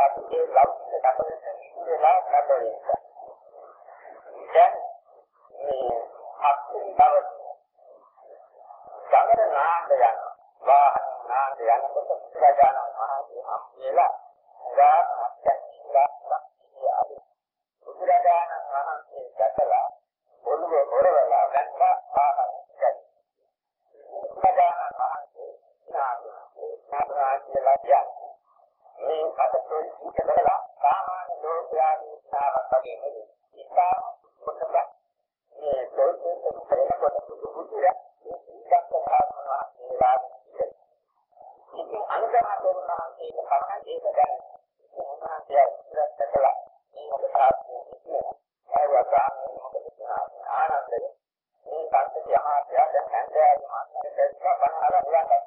අපේ ලෞකික කටයුතු ඉස්සෙල්ලා නැබෙන්න. දැන් මේ අපේ බව ගංගර නාන්ද යන වාහන නාන්ද යනකොට ප්‍රජානන් මහන්සිය හම් වෙලා ගා අත්‍යන්තලා සක්තියයි. බුදුරජාණන් වහන්සේ දැකලා ඔළුව හොරවලා දැක්කා ආහාර ගැන. බුදුරජාණන් වහන්සේ නාග නාග කියලා කියන්නේ මේ අතේ ඉන්න බලලා සාමාන්‍ය ලෝකයාගේ ඉස්සාවක් වගේ නෙවෙයි. ඉස්සාව මොකද? මේ දෙකෙන් දෙකකට දුරුදියා මේ ඉස්සක් සාමාන්‍ය වේලා ඉතින් අනුගමනවනා කියන පරණ ඒක දැන මොනවාද කියලා මේක සාර්ථකයි කියලා. ඒවත් මොකද ආනන්දේ මේ කන්ට යහාසියා දැන් හැන්දෑවේ මාත්‍රක දෙස්වා බනහලා බලන්න.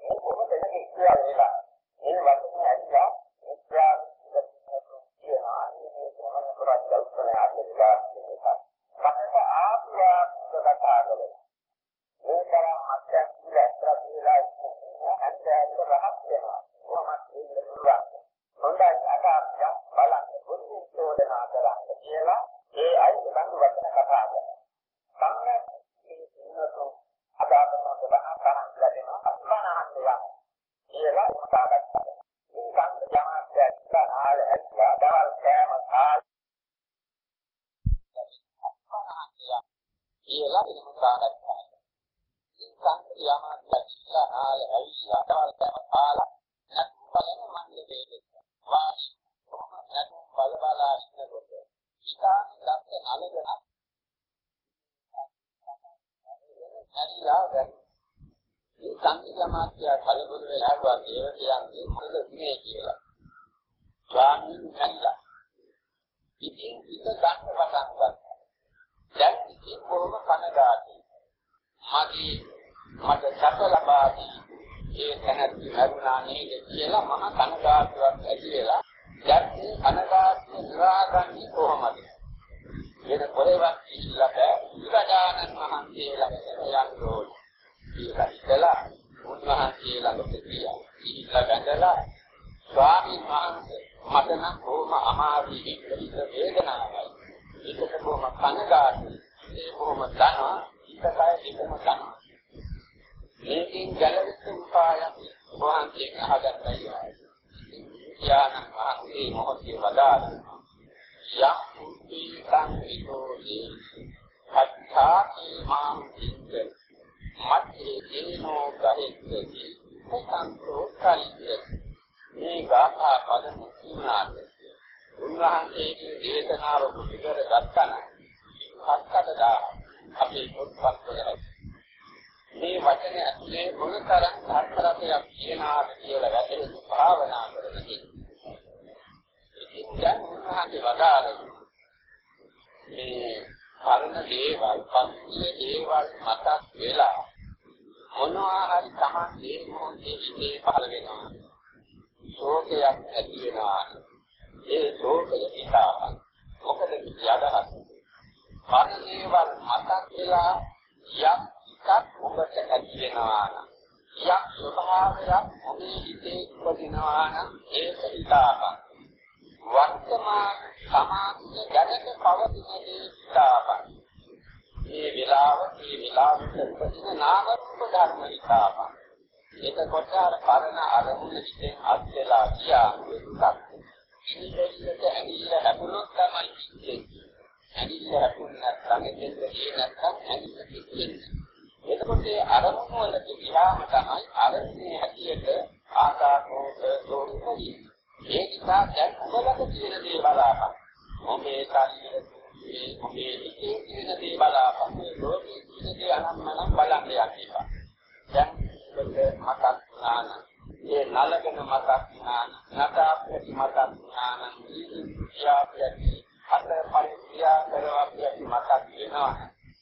මේ කොහොමද මේක ඉස්සුවා වේලා ඒ වගේම ඇවිලා උද්ඝාත කියනවා මේ ගමන කරත් උත්තරයක් දෙලා කියනවා. මට ආපුවාට කතා කරලා. මේ තරම් මතයක් ඉස්සරහ කියලා ඉන්නේ. අන්තයට රහත් වෙනවා. කොහොමද ඉන්න පුළුවන්? හොඳයි අකාප්‍ය බලන්න බුද්ධි චෝදනා කරන්න කියලා ඒ අයිති බඳු වචන කතා කරනවා. සම්මත මේ සින්නතෝ අදාතමක බහ කරන් ලැබෙනවා. අස්මනාන්තයක් කියලා හිතාගත්තා. මේ සංඝ ජනාධ්‍යක්ෂ ආර ඇස්වා දවල් කෑම කාල කියලා හිතාගත්තා. මේ සංඝ ජනාධ්‍යක්ෂ ආර ඇස්වා දවල් කෑම කාල නැත්නම් මන්නේ වේද. වාස් කොහොමද වෙලා වගේ කියන්නේ මොකද මේ කියලා. ස්වාමීන් වහන්සේ ඉතින් පිට ගන්න පටන් ගත්තා. දැන් ඉතින් කොහොම කනගාටුයි. මගේ මට සැප ලබා දී ඒ තැනදී හරුණා නේද කියලා මම කනගාටුවක් ඇති වෙලා දැන් මේ කනගාටුව නිවාගන්නේ කොහොමද? වෙන පොරේවත් ඉල්ලක බුදුරජාණන් වහන්සේ ළඟට යන්න ඕනේ. කියලා ඉතලා වහන්සේ ළඟට ගියා. ඉහිල්ලා වැඳලා ස්වාමීන් වහන්සේ මට නම් බොහොම අමාරුයි විපරිත වේදනාවක්. ඒකක බොහොම කනගාටුයි. ඒ බොහොම දනවා. ඉතකයි බොහොම දනවා. මේකෙන් ගැලවෙන්න උපායක් වහන්සේ අහගත්තයි. යාන වහන්සේ මොහොතේ වදාළා. යම් කුප්පී සංවිතෝ දේ අත්ථා මාං මත්‍රි දේනෝ ගහිතති සතන්තෝ කල්පති මේ ගාථා පද මුතුනාද උන්වහන්සේගේ දේශනාව කුටි කර ගත්තන හත්කටදා අපේ පොත්පත් වල මේ වචනේ ඇතුලේ මොනතරම් අර්ථයක් කියනවාද කියලා වැටෙන භාවනා කරනදී ඉතින් දැන් උන්වහන්සේ වදාළේ මේ කර්ණ දේවල් පස්සේ දේවල් මතක් වෙලා මොනවා හරි Taman මේ මොහොතේ ඉන්නේ පහළ වෙනවා. ශෝකයක් ඇති වෙනවා. ඒ ශෝකය නිසා මොකද යදහස්. කර්ණ දේවල් මතක් වෙලා යම් එකක් ඔබට ඇති වෙනවා නම් යම් ස්වභාවයක් ඔබේ හිතේ උපදිනවා නම් ඒක හිතාපන්. වර්තමාන සමාධිය දැනට පවතින දේ හිතාපන්. මේ වෙලාව මේ වෙලාවට උපදින නාම රූප ධර්ම හිතාපන්. එතකොට අර පරණ අරමුණ හිතෙන් අත්දලා ගියා දුක්ඛ. ඉනිදෙන්නට ඇවිල්ල හැපුණොත් තමයි ඉන්නේ. ඇවිල්ල හැපුණ නැත්නම් එතෙන්ද ගියේ නැත්නම් ඇවිල්ල කිච්චෙන්නේ. එතකොට ඒ අරමුණ වලට ගියාම තමයි අරමුණේ හැටියට ආකාරෝත දෝෂයි. ඒ නිසා දැන් ඔබලක තියෙන දේ බලාපන්. ඔබේ ශරීරයේ ඔබේ හිතේ තියෙන දේ බලාපන්. මේ ලෝකයේ තියෙන දේ අනම්මනම් බලන්න යන්න. දැන් ඔබට මතක් ඥාන ඒ නලගෙන මතක් ඥාන නතාප්‍රති මතක් ඥාන ඉතියාප්‍රති අත පරික්‍රියා කරවාප්‍රති මතක් වෙනවා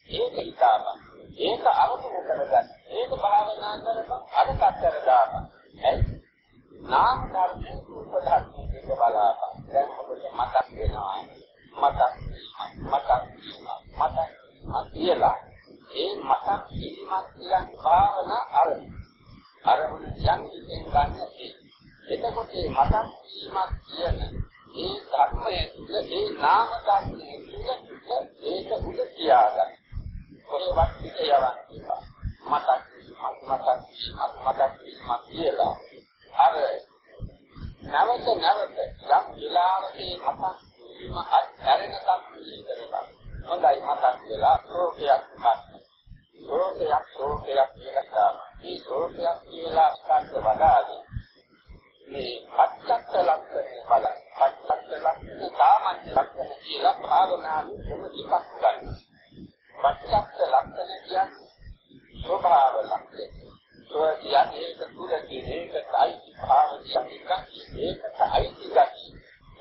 ඒක හිතාපන් ඒක අරමුණු කරගන්න ඒක භාවනා කරපන් අදකට කරදාපන් ඇයි නාම ධර්ම රූප ධර්ම දෙක බලාපන් දැන් ඔබට මතක් වෙනවා මතක් මතක් මතක් කියලා ඒ මතක් කිරීමක් කියන්නේ භාවනා අරමුණ අරමුණ යම් කිසිම ගන්න එතකොට මේ මතක් වීමක් කියන ඒ ධර්මයේ තුල ඒ නාම ධර්මයේ තුල ඒක උද තියාගන්න. කොහොමවත් පිට යවන්න මතක් මතක් මතක් මතක් කියලා අර නැවත නැවත යම් විලාසයේ මතක් වීම අත්හැරෙනකම් පිළිතරනවා. හොඳයි මතක් වෙලා රෝගයක් ගන්න. රෝගයක් රෝගයක් කියලා මේ රෝගයක් කියලා ස්කන්ධ වඩාදී මේ පච්චත්ත ලක්ෂණය බලන්න. පච්චත්ත ලක්ෂණ සාමාන්‍ය ලක්ෂණ කියලා භාවනාවේ ප්‍රතිපක් ගන්න. පච්චත්ත ලක්ෂණ කියන්නේ ස්වභාව ලක්ෂණ. ඒ කියන්නේ ඒක තුල තියෙන ඒකයි භාවනික ඒකට අයිති ගැටි.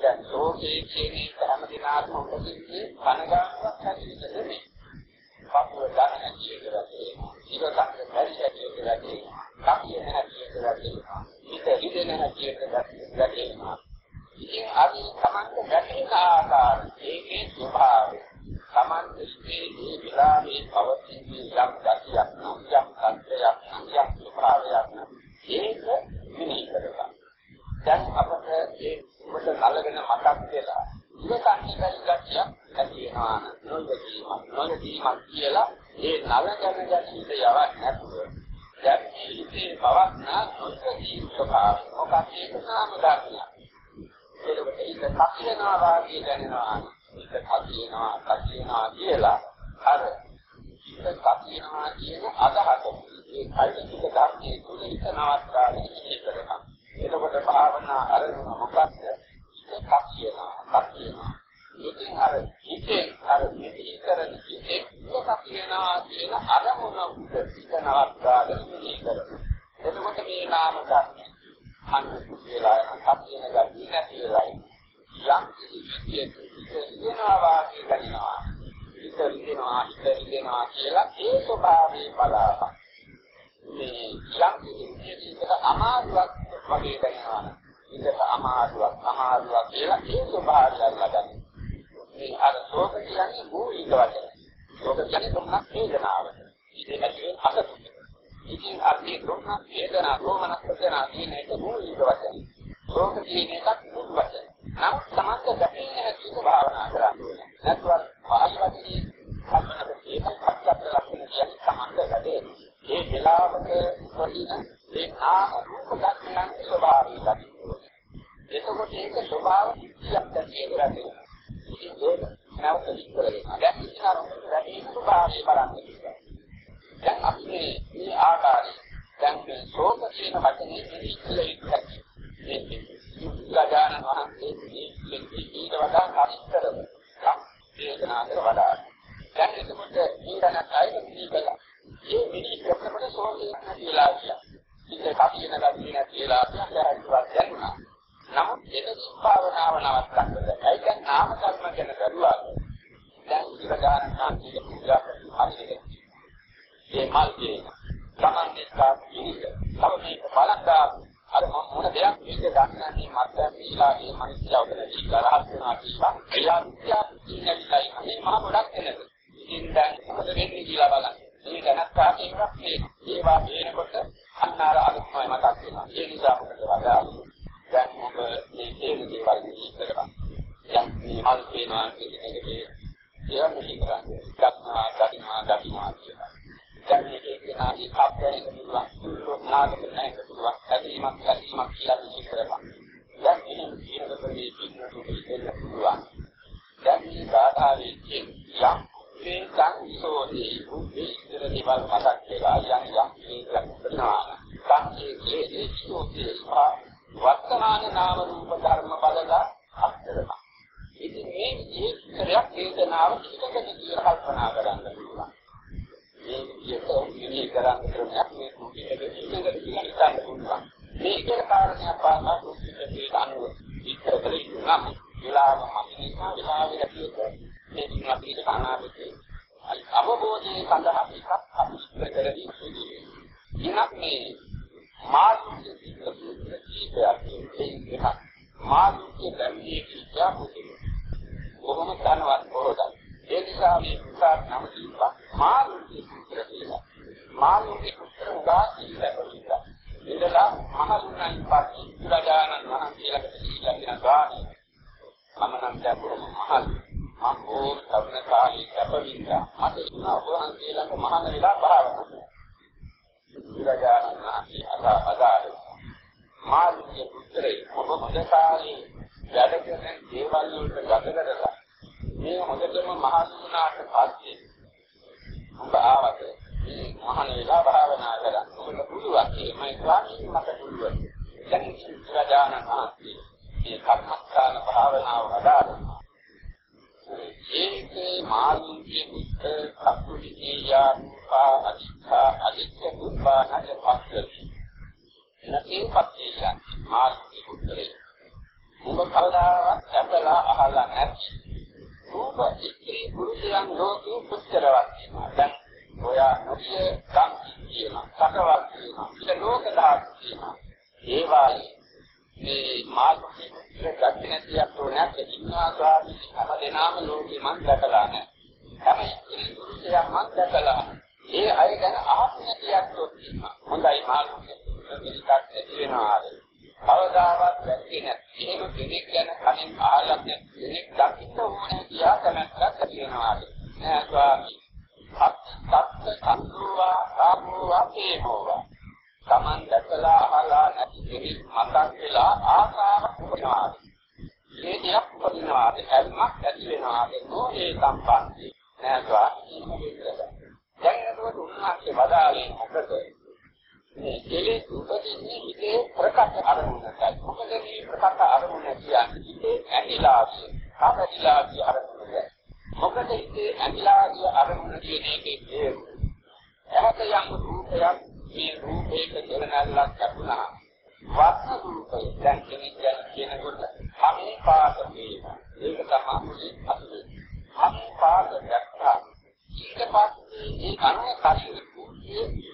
දැන් රෝගේ කියන එක හැම දිනකටම උපදින්නේ කනගාටුවක් හැටියට නෙමෙයි. පපුව ගන්න හැටියට රැකේ. ඉවසන්න බැරි හැටියට රැකේ. කපිය හැටියට රැකේ. හිත හිතෙන හැටියට රැකේ. ඉතින් අපි තමන්ට ගැටෙන ආකාර ඒකේ ස්වභාවය. තමන් ඉස්මේ විලාමේ පවතින යම් ගතියක් නම් යම් සංකේයක් නම් යම් ස්වභාවයක් නම් ඒක විනී කරගන්න. දැන් අපට ඒ ඔබට නලගෙන මතක් වෙලා ඉවසන්නේ බැරි ගතියක් ඇති වෙනවා නොයදීමක් නොයදීමක් කියලා ඒ නලගෙන ගැටීට යවක් නැතුව දැන් මේ හිතේ පවත්නා නොයදී ස්වභාවය. මොකක්ද? ඒක නාම ධර්මයක්. ඒකට ඒක කපිනවා වාගේ දැනෙනවා ඒක කපිනවා කපිනවා කියලා අර ඒක කපිනවා කියන අදහස ඒ කයික ධර්මයේ තුල හිත නවත්තාගෙන ඉන්න එතකොට භාවනා අරගෙන මොකක්ද ඒක කපිනවා කපිනවා ඉතින් අර හිතේ අර මෙහි කරන හිතේ මොකක් කියනවා කියන අරමුණ උඩ පිටනවත්තාගෙන මෙහි කරනවා. එතකොට මේ නාම ධර්ම අන්න කියලා යන කපින ගැටි නැති වෙලයි. යම් කිසි විදියකට වාගේ කරනවා. හිත රිදෙනවා හිත රිදෙනවා කියලා ඒ ස්වභාවයේ බලාපන්. මේ යම් කිසි විදියකට අමාරුවක් වගේ දැනෙනවා. හිතට අමාරුවක් අමාරුවක් කියලා ඒ ස්වභාවය අල්ලගන්න. මේ අර ශෝක කියන්නේ මූලික වචන. ශෝක කියන්නේ දුක්ඛ වේදනාව. ඉතින් ඇතුලේ අසතුට. ඉතින් අපි දුක්ඛ වේදනා රෝමනස් වේදනා කියන එක මූලික වචන. ශෝක කියන එකක් මුල් වචන. නමුත් සමස්ත ගැටේ හැටි භාවනා කරන්නේ. නැත්නම් ආශිර්වාදී කල්පනා ඒක පස්සට ලක්ෂණ කියන්නේ සමස්ත ගැටේ. ඒ වෙලාවක උපදින ඒ නාම රූප ධර්මයන් ස්වභාවය දකින්න. එතකොට ඒක ස්වභාව සිද්ධියක් දැකිය කරන්නේ. ඒක නැවත විස්තර වෙනවා. දැන් ඉස්සරහට වැඩි ස්වභාවය බලන්න. දැන් අපි මේ ආකාරය දැන් මේ ශෝක කියන වචනේ ඉස්සෙල්ලා ඉස්සරහ මේ ගජානන වහන්සේ මේ ඊට වඩා අස්තරව වේදනාවට වඩා දැන් එතකොට ඊටන කයික පිළිකලා ඒ මිනිස් කරනකොට ශෝකය නැතිලා කියලා. ඉතින් කපින ගතිය නැතිලා කියලා හරිවත් දැනුණා. නමුත් ඒක භාවනාව නවත්තන්න බෑ. ඒක නාම කර්ම ගැන කරුවා. දැන් ඉතින් ගාන සාන්තිය පුජා හරියට. මේ මල්ගේ සමන්දිස්සා පිළිද තව මේක බලන්දා අර මොන දෙයක් මේක ගන්නන්නේ මත්යන් කියලා මේ මිනිස්සු උදේ ඉස්සරහට වෙනවා කියලා එයා විද්‍යාඥයෙක්ලයි මේ මහා ගොඩක් එනද ඉතින් දැන් මොකද වෙන්නේ කියලා බලන්න මේ දැනත්තා කියනක් මේ ඒවා වෙනකොට අන්න අර අලුත්මයි මතක් වෙනවා ඒ නිසා මොකද වඩා දැන් ඔබ මේ තේන දේවල් විස්තර කරා දැන් මේ මල් පේනවා කියන එකේ ඒවා මෙහි කරන්නේ දක්නා දකින්නා දකින්නා කියලා දැන් මේකේ කෙනාගේ අප්‍රේම පුළුවන් නාගක නැහැ පුළුවන් ඇදීමක් ඇදීමක් කියලා විශ්ි කරපන් දැන් එහෙම කියනකොට මේ පින්නතු දෙන්න පුළුවන් දැන් මේ ගාථාවේ යම් මේ සංසෝදී උපේක්ෂිත දේවල් මතක් වෙලා යම් යම් මේක කරනවා සංකේ ක්ලේශේ සෝතේ වර්තමාන නාම රූප ධර්ම බලලා අත්දැකීම ඉතින් මේ විදිහට වේදනාව පිටකද කියලා කල්පනා කරන්න පුළුවන් මේ විදිහට විනී කරන්න ක්‍රමයක් මේ කුටියක ඉන්නකට කියලා හිතන්න පුළුවන්. මේකේ කාරණයක් පාසා කුටියේ අනුව විස්තර කරලා නම් විලාම මනිනා විලාමයේ කියත මේ දින අපි කනාවේ අවබෝධයේ සඳහා එකක් අපි ඉස්තර කරදී ඉන්නේ. ඉනක් මේ මාර්ගයේ ජීවිතයක් එකක් මාර්ගයේ ධර්මයේ කියාපුතේ කොහොම ධනවත් කොහොමද ඒ නිසා මේ පුතාට නම දීපා මාළුගේ පුත්‍ර කියලා. මාළුගේ පුත්‍ර උගා ඉල්ලපිට. ඉඳලා මහලුණන් පස්සේ බුදුරජාණන් වහන්සේලාට පිළිගන්න ගානේ. මම නම් දැක්කම මහල්. මම ඕ තරුණ කාලේ කැපවින්දා. මට ඉන්නා වහන්සේලාට මහාන වෙලා භාවනා. බුදුරජාණන් වහන්සේ අදා අදාළ මාළුගේ පුත්‍රේ ඔබ මොකද කාලේ වැඩ කරන දේවල් වලට ගත කරලා මේ හොඳටම මහත් වුණාට පස්සේ ඔබ ආවද මේ මහාන වෙලා භාවනා කරන්න ඔබට පුළුවන් මේ ස්වාමීන් මට පුළුවන් දැන් සුජානන ආදී මේ කර්මස්ථාන භාවනාව හදාගන්න ඒකේ මාළුන්ගේ මුත්ත කපුලියා රූපා අදිත්තා අදිත්ත රූපා නැද පස්සති නැති පස්සේ මාළුන්ගේ මුත්තරේ ඔබ කවදාවත් අපලා අහලා නැති රූප ඉස්ත්‍රි පුරුෂයන් ලෝකේ පුච්චරවත් වෙනවා. දැන් ඔයා නොකිය ගම් කියනවා. සකවත් කියනවා. ඒක ලෝක ධාතු කියනවා. ඒ වායි මේ මාර්ගයේ දක්ෂින තියක් උනත් ඉන්නවා ස්වාමී හැම දෙනාම ලෝකෙ මන් දැකලා නැහැ. හැම ඉස්ත්‍රි පුරුෂයන් මන් දැකලා ඒ අය ගැන අහන්න තියක් තියෙනවා. හොඳයි මාර්ගයේ පිළිගත් ඇති වෙනවා. කවදාවත් වැටෙන්නේ නැහැ. එහෙම කෙනෙක් ගැන කලින් අහලා නැති කෙනෙක් දකින්න ඕනේ කියලා කමක් තියෙනවා. නෑ ස්වාමී. සත්ත්‍ය සම්දුවා රාමෝවා තේමෝවා. Taman දැකලා අහලා නැති කෙනෙක් මතක් වෙලා ආසාවක් උපදිනවා. මේ දෙයක් උපදිනවා. හැල්මක් ඇති වෙනවා. නෝනේ සම්පන්ති. නෑ ස්වාමී. දැන් එතකොට උන්වහන්සේ වදාළේ මොකද? මේ කෙලෙස් උපදින්නේ හිතේ ප්‍රකට අරමුණටයි. මොකද මේ ප්‍රකට අරමුණ කියන්නේ හිතේ ඇහිලාසිය, කවදිලාසිය අරමුණද. මොකද හිතේ ඇහිලාසිය අරමුණ කියන එකේ තේරුම. එහත යම් රූපයක් මේ රූපයක දෙලනල්ලක් ලැබුණා. වස්තු රූපය දැන් කෙනෙක් ගැන කියනකොට හැම පාද වේවා. ඒක තමයි මුලින් අතුලේ. හැම පාද දැක්කා. ඊට පස්සේ ඒ අනුව කලින්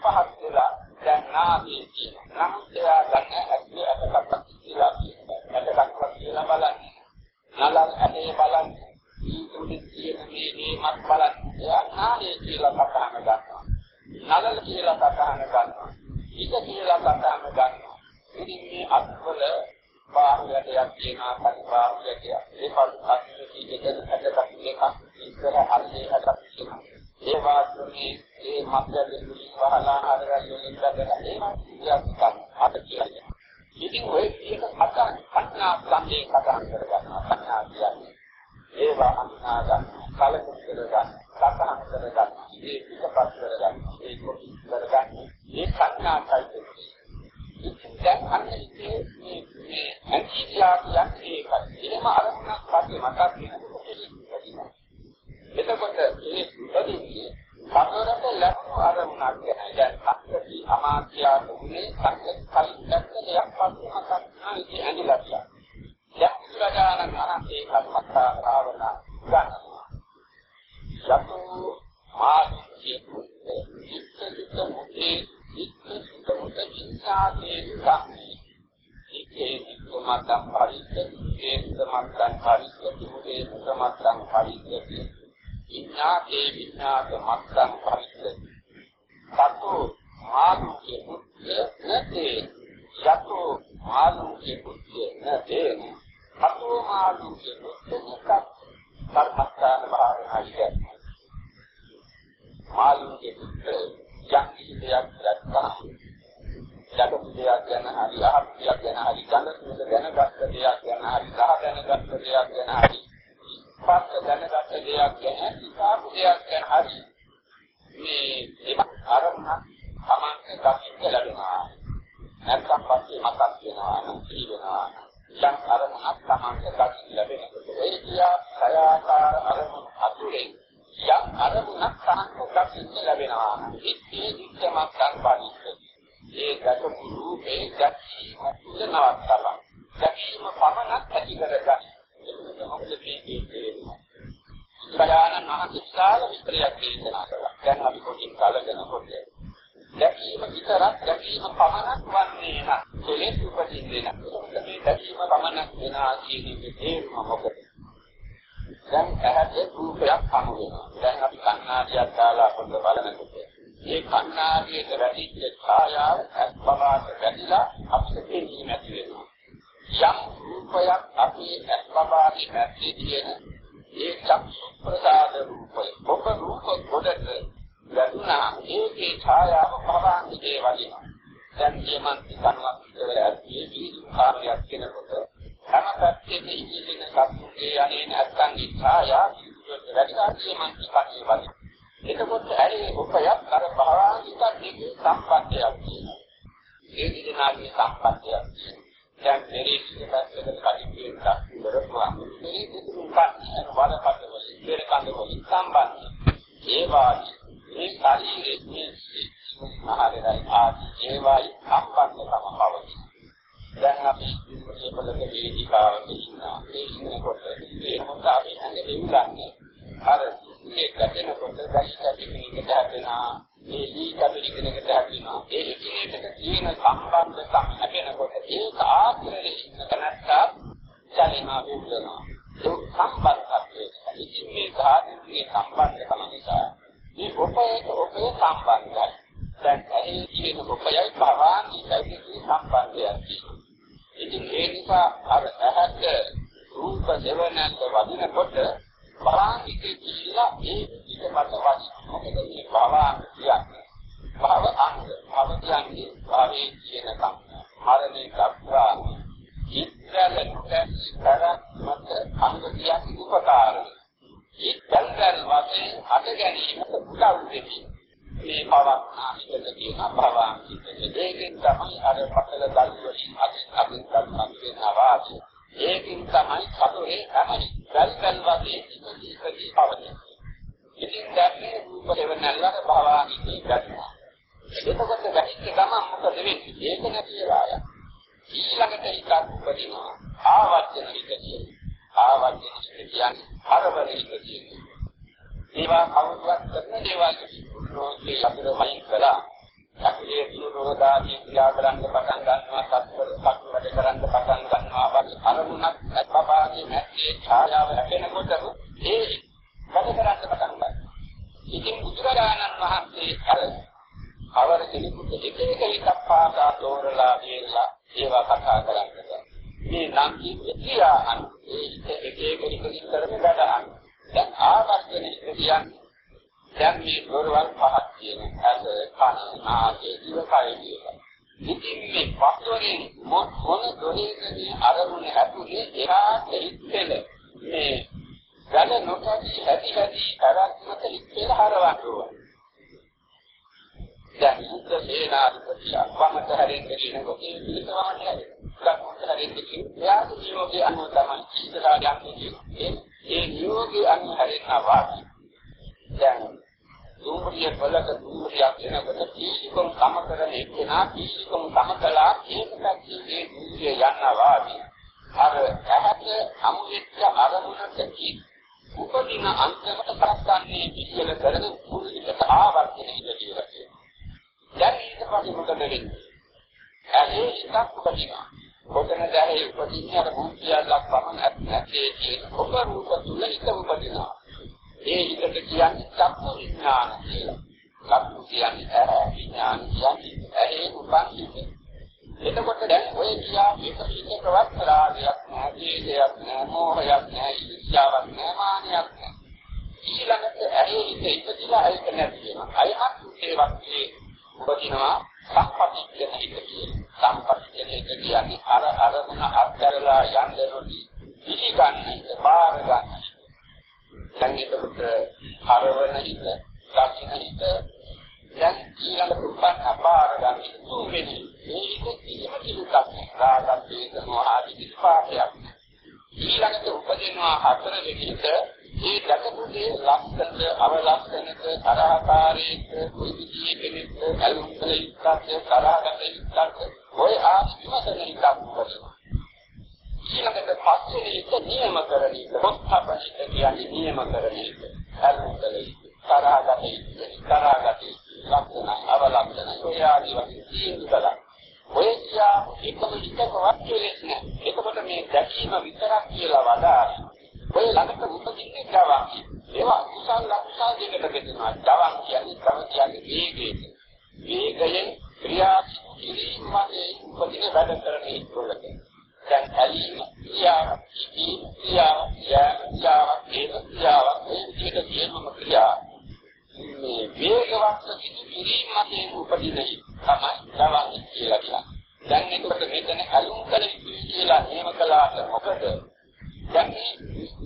පහත් වෙලා දැන් නාමයේ කියන නමුත් එයා ගන්න ඇත්තේ අතකට කියලා කියනවා. අතකට කියලා බලන්නේ. නලල් ඇටේ බලන්නේ. ඊටුදි කියන මේ මේමත් බලන්නේ. එයා නාමයේ කියලා කතාන ගන්නවා. නලල් කියලා කතාන ගන්නවා. ඊට කියලා කතාන ගන්නවා. ඉතින් මේ අත්වල බාහිරයක් තියෙනවා පරිබාහිරයක්. ඒ පරිබාහිරයේ දෙකකට එකක් ඉස්සර අල්ලේ හදක් තියෙනවා. ඒ වාස්තුවේ ඒ මැදදී මත්සන් පරිච්ඡේදය. ඒ ගත රූපේ ගැටීම තුල නවත්තලා தත්වයක් තියෙනවා. ඉතින් ඒ නිසා අර ඇහැට රූප දෙවනන්ත වදිනකොට බලාංගිකේ කියලා ඒ පිටපත වදිනවා. මොකද මේ බලාංග යන්නේ ඒ නියෝගී අනුහරිනවා දැන් දුම්රිය බලක දුම්රියක් වෙනකොට පිසිකම් තම කරන එක්කෙනා පිසිකම් තම කළා ඒකත් ඒ දුම්රිය යන්නවා අර ඇහැට හමු වෙච්ච අරමුණට කි උපදින අන්තමට පස්සන්නේ පිළිවෙල කරන කුරුලිකට ආවර්තනය ඉඳීලා කියනවා දැන් ඊට පස්සේ මොකද වෙන්නේ ඇහි එකක් උපදිනවා කොතනද ඇහි උපදින්නේ අර මුඛ්‍යයක් පමණ නැත්තේ කියන ඔබ රූප තුල හිත උපදිනවා. ඒ හිතට කියන්නේ චක්කු විඥාන කියලා. චක්කු කියන්නේ ඇහැ විඥාන කියන්නේ ඇහි උපන් හිත. එතකොට දැන් ඔය කියා මේක පිට ප්‍රවත් රාගයක් නෑ, දේශයක් නෑ, මෝහයක් නෑ, ඉච්ඡාවක් නෑ, මානයක් නෑ. ඊළඟට ඇහි හිත ඉපදිලා ඒක නැති වෙනවා. අයමත් ඒ වගේ උපදිනවා සම්පතිච්ඡන හිත කියලා. සම්පතිච්ඡන හිත කියන්නේ අර අරමුණ අත්හැරලා යන්න නොදී පිළිගන්න, බාර ගන්න. සංගීතකට හරවන හිත, දක්ෂින හිත දැන් ඊළඟ උපන් අපාර ගන්න තුන්වෙනි මේක කිසිම කිලුකක් රාගක් වේදනා ආදී විපාකයක් ඊළඟට උපදිනවා හතරවෙනි හිත ඒ දකපුදී ලක්ෂණ අවලක්ෂණක තරහකාරීක කුයිදී කෙනෙක් අලුත් ඉස්සත් තරහකට ඉස්සත් ඔය ආදි විමසන හිතක් උපදිනවා ඊළඟට පස්වෙනි හිත නියම කරන එක මොහොතපසිත කියන්නේ නියම කරන එක අලුත් තරහකට තරහකට ලක්ෂණ අවලක්ෂණ ඔය ආදී වශයෙන් තීන්දුව කළා ඔය කියා එකම එකකවත් කෙලෙස් නෑ එතකොට මේ දැකීම විතරක් කියලා වදාළා ඔය ළඟට උපදින්නේ ජවන්. ඒවා කුසල් ලක්ෂා දෙකට බෙදෙනවා. ජවන් කියන්නේ තම කියන්නේ වේගයෙන්. වේගයෙන් ක්‍රියා කිරීමේ උපදින වැඩ කරන ඒකවලට. දැන් ඇලීම ක්‍රියාව, ක්‍රියාව, ක්‍රියාව, ක්‍රියාව, මේ විදිහට කියනම ක්‍රියාව. මේ වේගවත් සිදු කිරීමේ උපදින තමයි ජවන් කියලා කියන්නේ. දැන් එතකොට මෙතන අලුම් කළ යුතුයි කියලා එහෙම කළාට මොකද? දැන්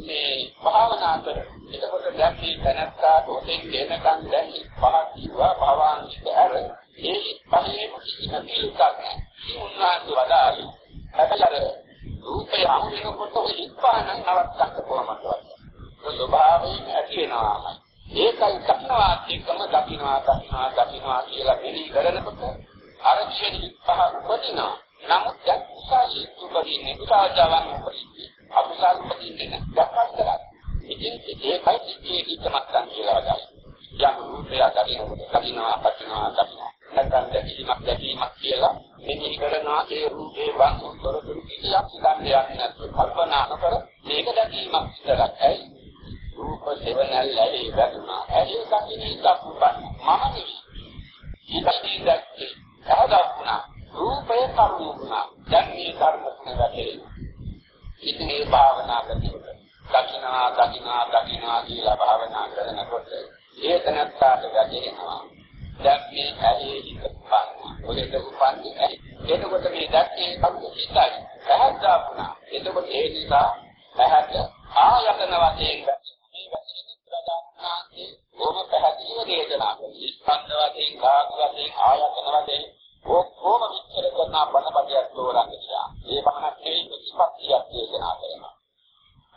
මේ භාවනා කර එතකොට දැන් මේ තනත්තා තොතෙන් දෙනකන් දැන් පහක් කිව්වා භාවාංශික ඇර ඒ පහේම කිසිම පිළිකක් නැහැ. උන්වහන්සේ වදාළි. හැබැයි රූපය අමුණකොට ඔය ඉස්පාන නවත්තන්න කොහොමද? ස්වභාවයෙන් ඇති වෙනවා. ඒකයි දක්නවාත් එක්කම දකින්නවා දකින්නවා දකින්නවා කියලා මෙලි කරනකොට අර ක්ෂණික පහ උපදිනවා. නමුත් දැන් උසාවි උපදින්නේ උසාවජාවන් උපදින්නේ. අකුසල් උපදින්නේ නැහැ. දැක්කත් ඉතින් ඒකයි සිද්ධියේ ඉතමත්තන් කියලා වදායි. යම් රූපයක් දකින්නකොට දකින්නවා දකින්නවා දකින්නවා. නැත්නම් දැකීමක් දැකීමක් කියලා මෙහි කරනවා ඒ රූපේ වංශ කරතුරු කිසියක් සිතන්නේ නැත්නම් කල්පනා නොකර මේක දැකීමක් විතරක්. ඇයි? රූප සෙවණල්ලේ වැදුනා. ඇයි දකින්නේ දක්ුපන් මම නෙවෙයි. ඊටදී දැක්කේ සහදක්ුණා. රූපය කරුණුණා. දැන් මේ කර්ම තුන වැටේ. ඉතින් මේ භාවනා කරනකොට දකින්නා දකින්නා දකින්නා කියලා භාවනා කරනකොට ඒ තනත්තාට ගැටෙනවා. දැන් මේ ඇහි හිත පන්න. ඔයක උපන්නේ ඇහි. එතකොට මේ දැක්කේ කවුද හිතයි. ඇහත් දාපුණා. එතකොට ඒ නිසා ඇහට ආයතන වශයෙන් මේ වශයෙන් ප්‍රදානාන්තේ ඕම පැහැදිලිව දේශනා කරනවා. ස්කන්ධ වශයෙන්, කාග වශයෙන්, ආයතන වශයෙන් ඔක්කොම විස්තර කරන බණපදයක් තෝරන්න කියලා. ඒ බණක් නෙවෙයි ප්‍රතිපත්තියක් දේශනා කරනවා.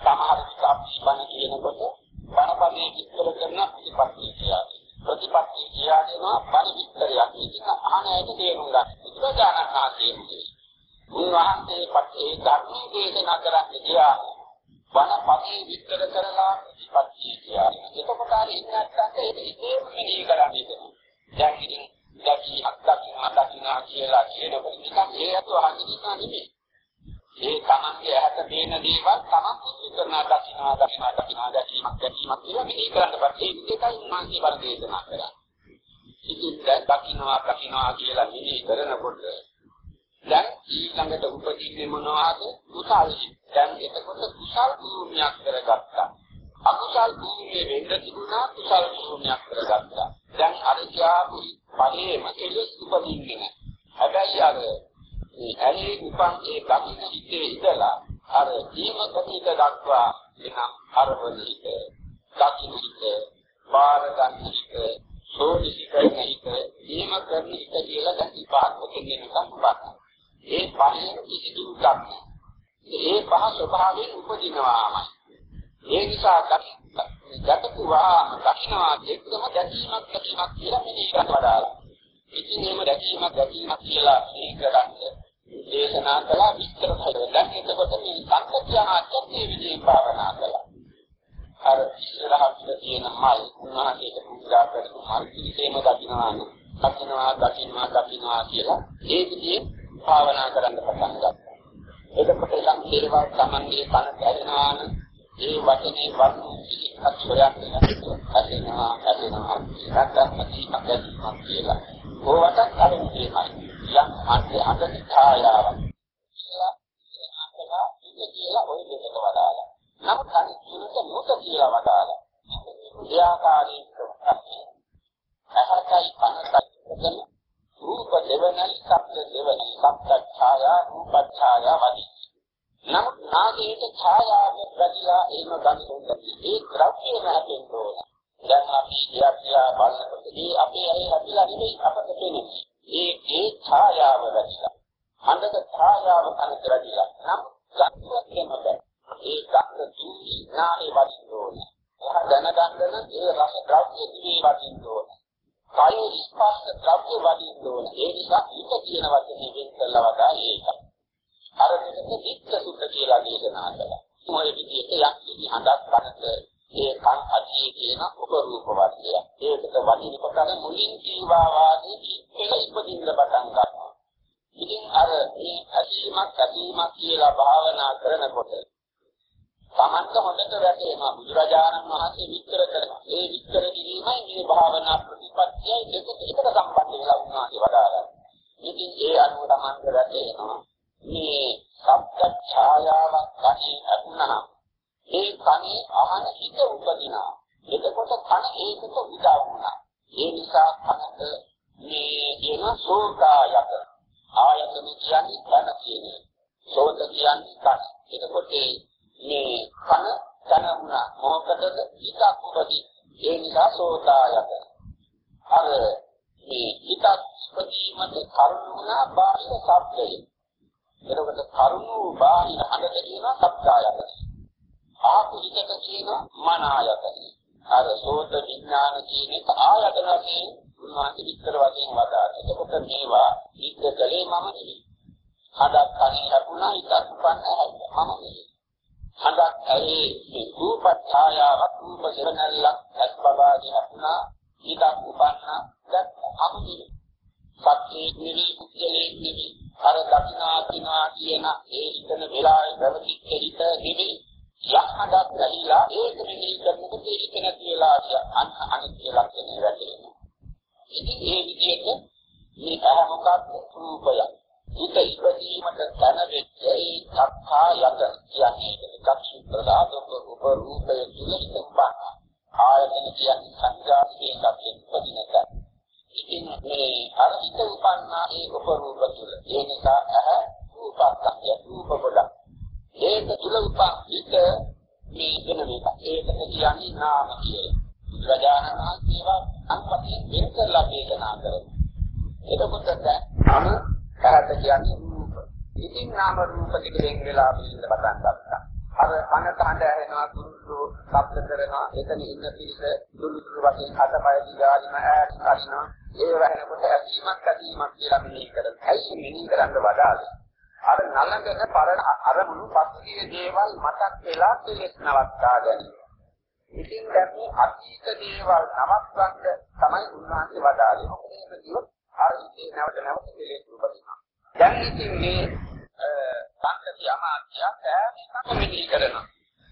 සමහර විට අපි බණ කියනකොට බණපදයේ විස්තර කරන ප්‍රතිපත්තිය කියලා. ප්‍රතිපත්තිය කියනවා බණ විස්තරයක්. ඉතින් අහන ඇයි තේරුම් ගන්න. බුදුරජාණන් වහන්සේ උන්වහන්සේ පස්සේ ධර්මයේ දේශනා කරන්නේ කියලා. බණපදයේ විස්තර කරලා ප්‍රතිපත්තිය කියන්නේ. එතකොට හරි ඉන්නත් ඒක ඉතේම මෙහි කරන්නේ. දැන් ඉතින් දැකී අත්දකින්න දකින්නා කියලා කියනකොට නිකන් ඒ අතු අහන්නේ නෙමෙයි. ඒ තමන්ගේ ඇහැට පේන දේවල් තමන් පුදුු කරන දකින්නා දකින්නා දකින්නා දැකීමක් දැකීමක් කියලා මෙහි කරන්න බෑ. ඒකයි උන්වහන්සේ බල දේශනා කරන්නේ. ඉතින් දැන් දකින්නවා දකින්නවා කියලා මෙහි කරනකොට දැන් ඊළඟට උපදීන්නේ මොනවද? කුසල්. දැන් එතකොට කුසල් භූමියක් කරගත්තා. අකුසල් භූමියේ වෙන්න තිබුණා කුසල් භූමියක් කරගත්තා. දැන් අර කියාපු පරිේම කෙලෙස් උපදින්නේ නැහැ. හැබැයි අර මේ ඇලේ උපන් ඒ දකින්න හිතේ ඉඳලා අර ජීව ප්‍රතික දක්වා එනම් අරවලික දකින්න හිත බාර ගන්න හිත සෝදිසි කරන හිත ජීව කරන හිත කියලා දැන් විපාක දෙන්න සම්පූර්ණ. ඒ පරිේම කිසි දුක්ක් නැහැ. ඒ පහ ස්වභාවයෙන් උපදිනවාමයි. ඒ නිසා ගැටපු වාම දකින්නවා එක්කම දැකීමක් දැකීමක් කියලා මෙහි කරන්න වදාලා. ඉතින් එහෙම දැකීමක් දැකීමක් කියලා මෙහි කරන්නේ දේශනා කළා විස්තර කරලා දැන් එතකොට මේ සංකප්පයනාත්යේ විදිහේ භාවනා කළා. අර ඉස්සරහට තියෙන මල් උන්වහන්සේට පූජා කරන මල් පිළිසෙම දකින්නවා දකින්නවා දකින්නවා දකින්නවා කියලා ඒ විදිහේ භාවනා කරන්න පටන් ගත්තා. එතකොට නම් ඒවා තමන්ගේ කන දැනෙනවා ඒ වචනේ වර්ණ පිළිගත් හොයන්න හදෙනවා හදෙනවා නැත්නම් අතිමකදීමක් කියලා. ඕවට කලින් කියමයි. යම් අන්ත අන්ත ඡායාවක්. කියලා අන්තලා ඉත කියලා ඔය දෙකට වදාලා. නමුත් අනිත් තුනට මුත කියලා වදාලා. ඒ ආකාරයෙන් කරන්නේ. අහකයි පනසයි රූප දෙවනයි ශබ්ද දෙවනයි ශබ්ද ඡායා රූප ඡායා වදී නමුත් නාගයට ඡායාව ප්‍රතිලා එන ගන්තුන්ගේ ඒ ද්‍රව්‍ය නැතෙන්න ඕන දැන් අපි කියපියා බලනකොට ඒ අපේ අය හැදිලා නෙමෙයි අපට පේන්නේ ඒ ඒ ඡායාව රැකිලා හඳක ඡායාව අනිත් රැකිලා නම් ගන්තුවක් වෙනකොට ඒ ගන්ධ දූවි නාමේ වදින්න ඕන දැනගන්න ඒ රස ද්‍රව්‍ය දිවේ වදින්න ඕන කාය ස්පර්ශ ද්‍රව්‍ය වදින්න ඕන. ඒ නිසා හිත කියන වචනේ වෙන් කළා වදා ඒක. අර දෙකට දික්ක සුද්ධ කියලා දේශනා කළා. මොයේ විදිහට යම් කිසි හඳක් කනට ඒ කන් අධියේ කියන උපරූප වර්ගය. ඒකට වදිනකොට මුලින් කීවා වාදී ඒක ඉපදින්න පටන් ගන්නවා. ඉතින් අර මේ අසීමක් අසීමක් කියලා භාවනා කරනකොට තමන්ට හොඳට වැටෙනවා බුදුරජාණන් වහන්සේ විස්තර කරනවා. ඒ විස්තර කිරීමයි මේ භාවනා ප්‍රතිපත්තියයි දෙක එකට සම්බන්ධ වෙලා උන්වහන්සේ වදාළා. ඉතින් ඒ අනුව තමන්ට වැටෙනවා මේ සබ්ද ඡායාවක් කණේ අතුණා. ඒ කණේ අහන හිත උපදිනා. එතකොට කන ඒකට උදා වුණා. ඒ නිසා කනට මේ කියන සෝකායත ආයතන කියන්නේ කන කියන්නේ. සෝත කියන්නේ කන. එතකොට මේ කන කන වුණා මොකටද හිතක් උපදී ඒ නිසා සෝතායත අර මේ හිතක් උපදීමට කරුණා බාහිර ශබ්දය එතකොට කරුණු බාහිර හඬට කියන සබ්දායත ආපු හිතට කියන මනායත අර සෝත විඥාන කියන එක ආයතන වශයෙන් උන්වහන්සේ විස්තර වශයෙන් වදාළා එතකොට මේවා විස්තර කළේ මම නෙවෙයි. හදක් කණේ ලැබුණා හිතක් උපන්න මම නෙවෙයි. හඳක් ඇරේ මේ රූප ඡායාවක් රූප සරණල්ලක් ඇස් බබාගෙන වුණා හිතක් උපන්න දැක් අමුදින සත්‍යයේ නිවි කුජලේ නිවි අර දකිනා තිනා කියන ඒ හිතන වෙලාවේ ප්‍රතිච්ඡ හිත නිවි යහඩක් ඇහිලා ඒක මෙහි කරනකොට ඒක නැති වෙලා අන්න අනිත්‍ය ලක්ෂණය වැටෙනවා. ඉතින් ඒ විදිහට මේ අහ මොකක්ද? රූපයක් හිත ඉපදීමට තන වෙච්ච ඒ සක්කා යත කියන්නේ එකක් සුප්‍රදාතක උපරූපය තුල ඉඳපා ආයතන කියන්නේ සංජාතකේ එකක් ඉපදිනක ඉතින් මේ අරිත උපන්නා ඒ උපරූප තුල. ඒ නිසා අහ රූපක්ය රූප කොට ඒක තුල උපන් හිත මේ වෙන මේක ඒකට කියන්නේ නාම කියලා බුදුරජාණන් වහන්සේවා අන්පතින් වෙන කරලා දේශනා කරනවා එතකොට දැන් කරත කියන්නේ රූප. ඉතින් නාම රූප දෙක වෙන් වෙලා පිළිඳ පටන් ගත්තා. අර කන කඳ ඇහෙනවා දුරු ශබ්ද කරනවා එතන ඉන්න පිළිස දුරු දුරු වශයෙන් අතපය දිගාරිම ඈත් කරනවා ඒ වෙනකොට ඇසීමක් ඇසීමක් කියලා මෙනෙහි කරන. ඇයි මෙනෙහි කරන්න වඩාද? අර නලඟන පරණ අරමුණු පස්සේ දේවල් මතක් වෙලා කෙලෙස් නවත්තා ගැනීම. ඉතින් දැන් මේ අතීත දේවල් නවත්වන්න තමයි උන්වහන්සේ වදාළේ. මොකද ඒක කිව්වොත් ආර්ථිකේ නැවත නැවත කෙලෙස් උපදිනවා. දැන් ඉතින් මේ සංකතිය අමාත්‍ය සෑම එකක්ම මෙහි කරනවා.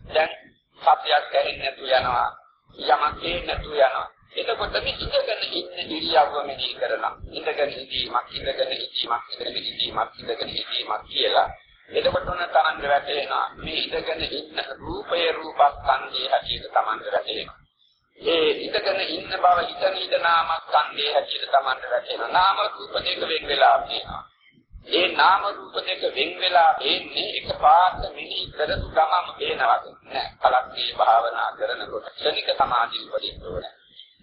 දැන් සත්‍යයක් කැරෙන්නේ නැතු යනවා. යමක් දෙන්නේ නැතු යනවා. එතකොට මේ ඉඳගෙන ඉන්න ඉරියව්ව මෙහි කරනවා. ඉඳගෙන ඉඳීමක්, ඉඳගෙන ඉඳීමක්, ඉඳගෙන ඉඳීමක්, ඉඳගෙන ඉඳීමක් කියලා. එතකොට උන තමන්ද වැටෙනවා. මේ ඉඳගෙන ඉන්න රූපය රූපස්කන්ධයේ හැටියට තමන්ද වැටෙනවා. ඒ ඉඳගෙන ඉන්න බව හිතන ඉඳ නාමස්කන්ධයේ හැටියට Tamanට වැටෙනවා. නාම රූප දෙක වෙන් වෙලා තියෙනවා. ඒ නාම රූප දෙක වෙන් වෙලා එන්නේ එකපාරට මිනි කරතු ගමම පේනවා නෑ. කලක් මේ භාවනා කරනකොට ක්ෂණික සමාධිය උපදින්න ඕනේ.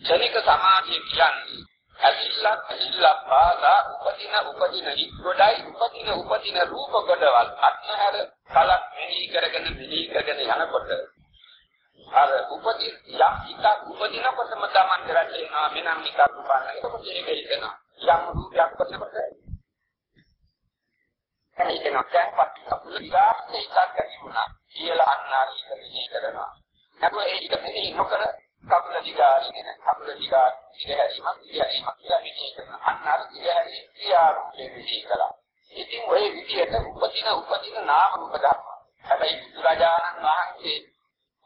ක්ෂණික සමාධිය කියන්නේ ඇතිල්ලක් ඇතිල්ලක් පාසා උපදින උපදින ඉක්කොඩයි උපදින උපදින රූප කොටවල් අත්හැර කලක් මෙහි කරගෙන මෙහි කරගෙන යනකොට අර උපදී යම් හිතක් උපදිනකොටම Taman රැඳෙනවා මෙනම් හිතක් උපන්න. එතකොට ඒක හිතෙනවා. යම් රූපයක් කොටකොට එනිකන කැපත් කපුලියා හිතක් ගැනීමනා කියලා අන්නාරි ඉන්නේ කරනවා. නැත්නම් ඒක මෙහි නොකර කපුල දිගාරින කපුල දිගා ඉරහැරීමක් ඉරහැරීමක් කියලා මෙහි කරනවා. අන්නාරි ඉරහැරී ක්‍රියාරූපේ මෙහි කළා. ඉතින් ඔය විදියට උපදින උපදින නාම රූප ධර්ම. හැබැයි බුදුරජාණන් වහන්සේ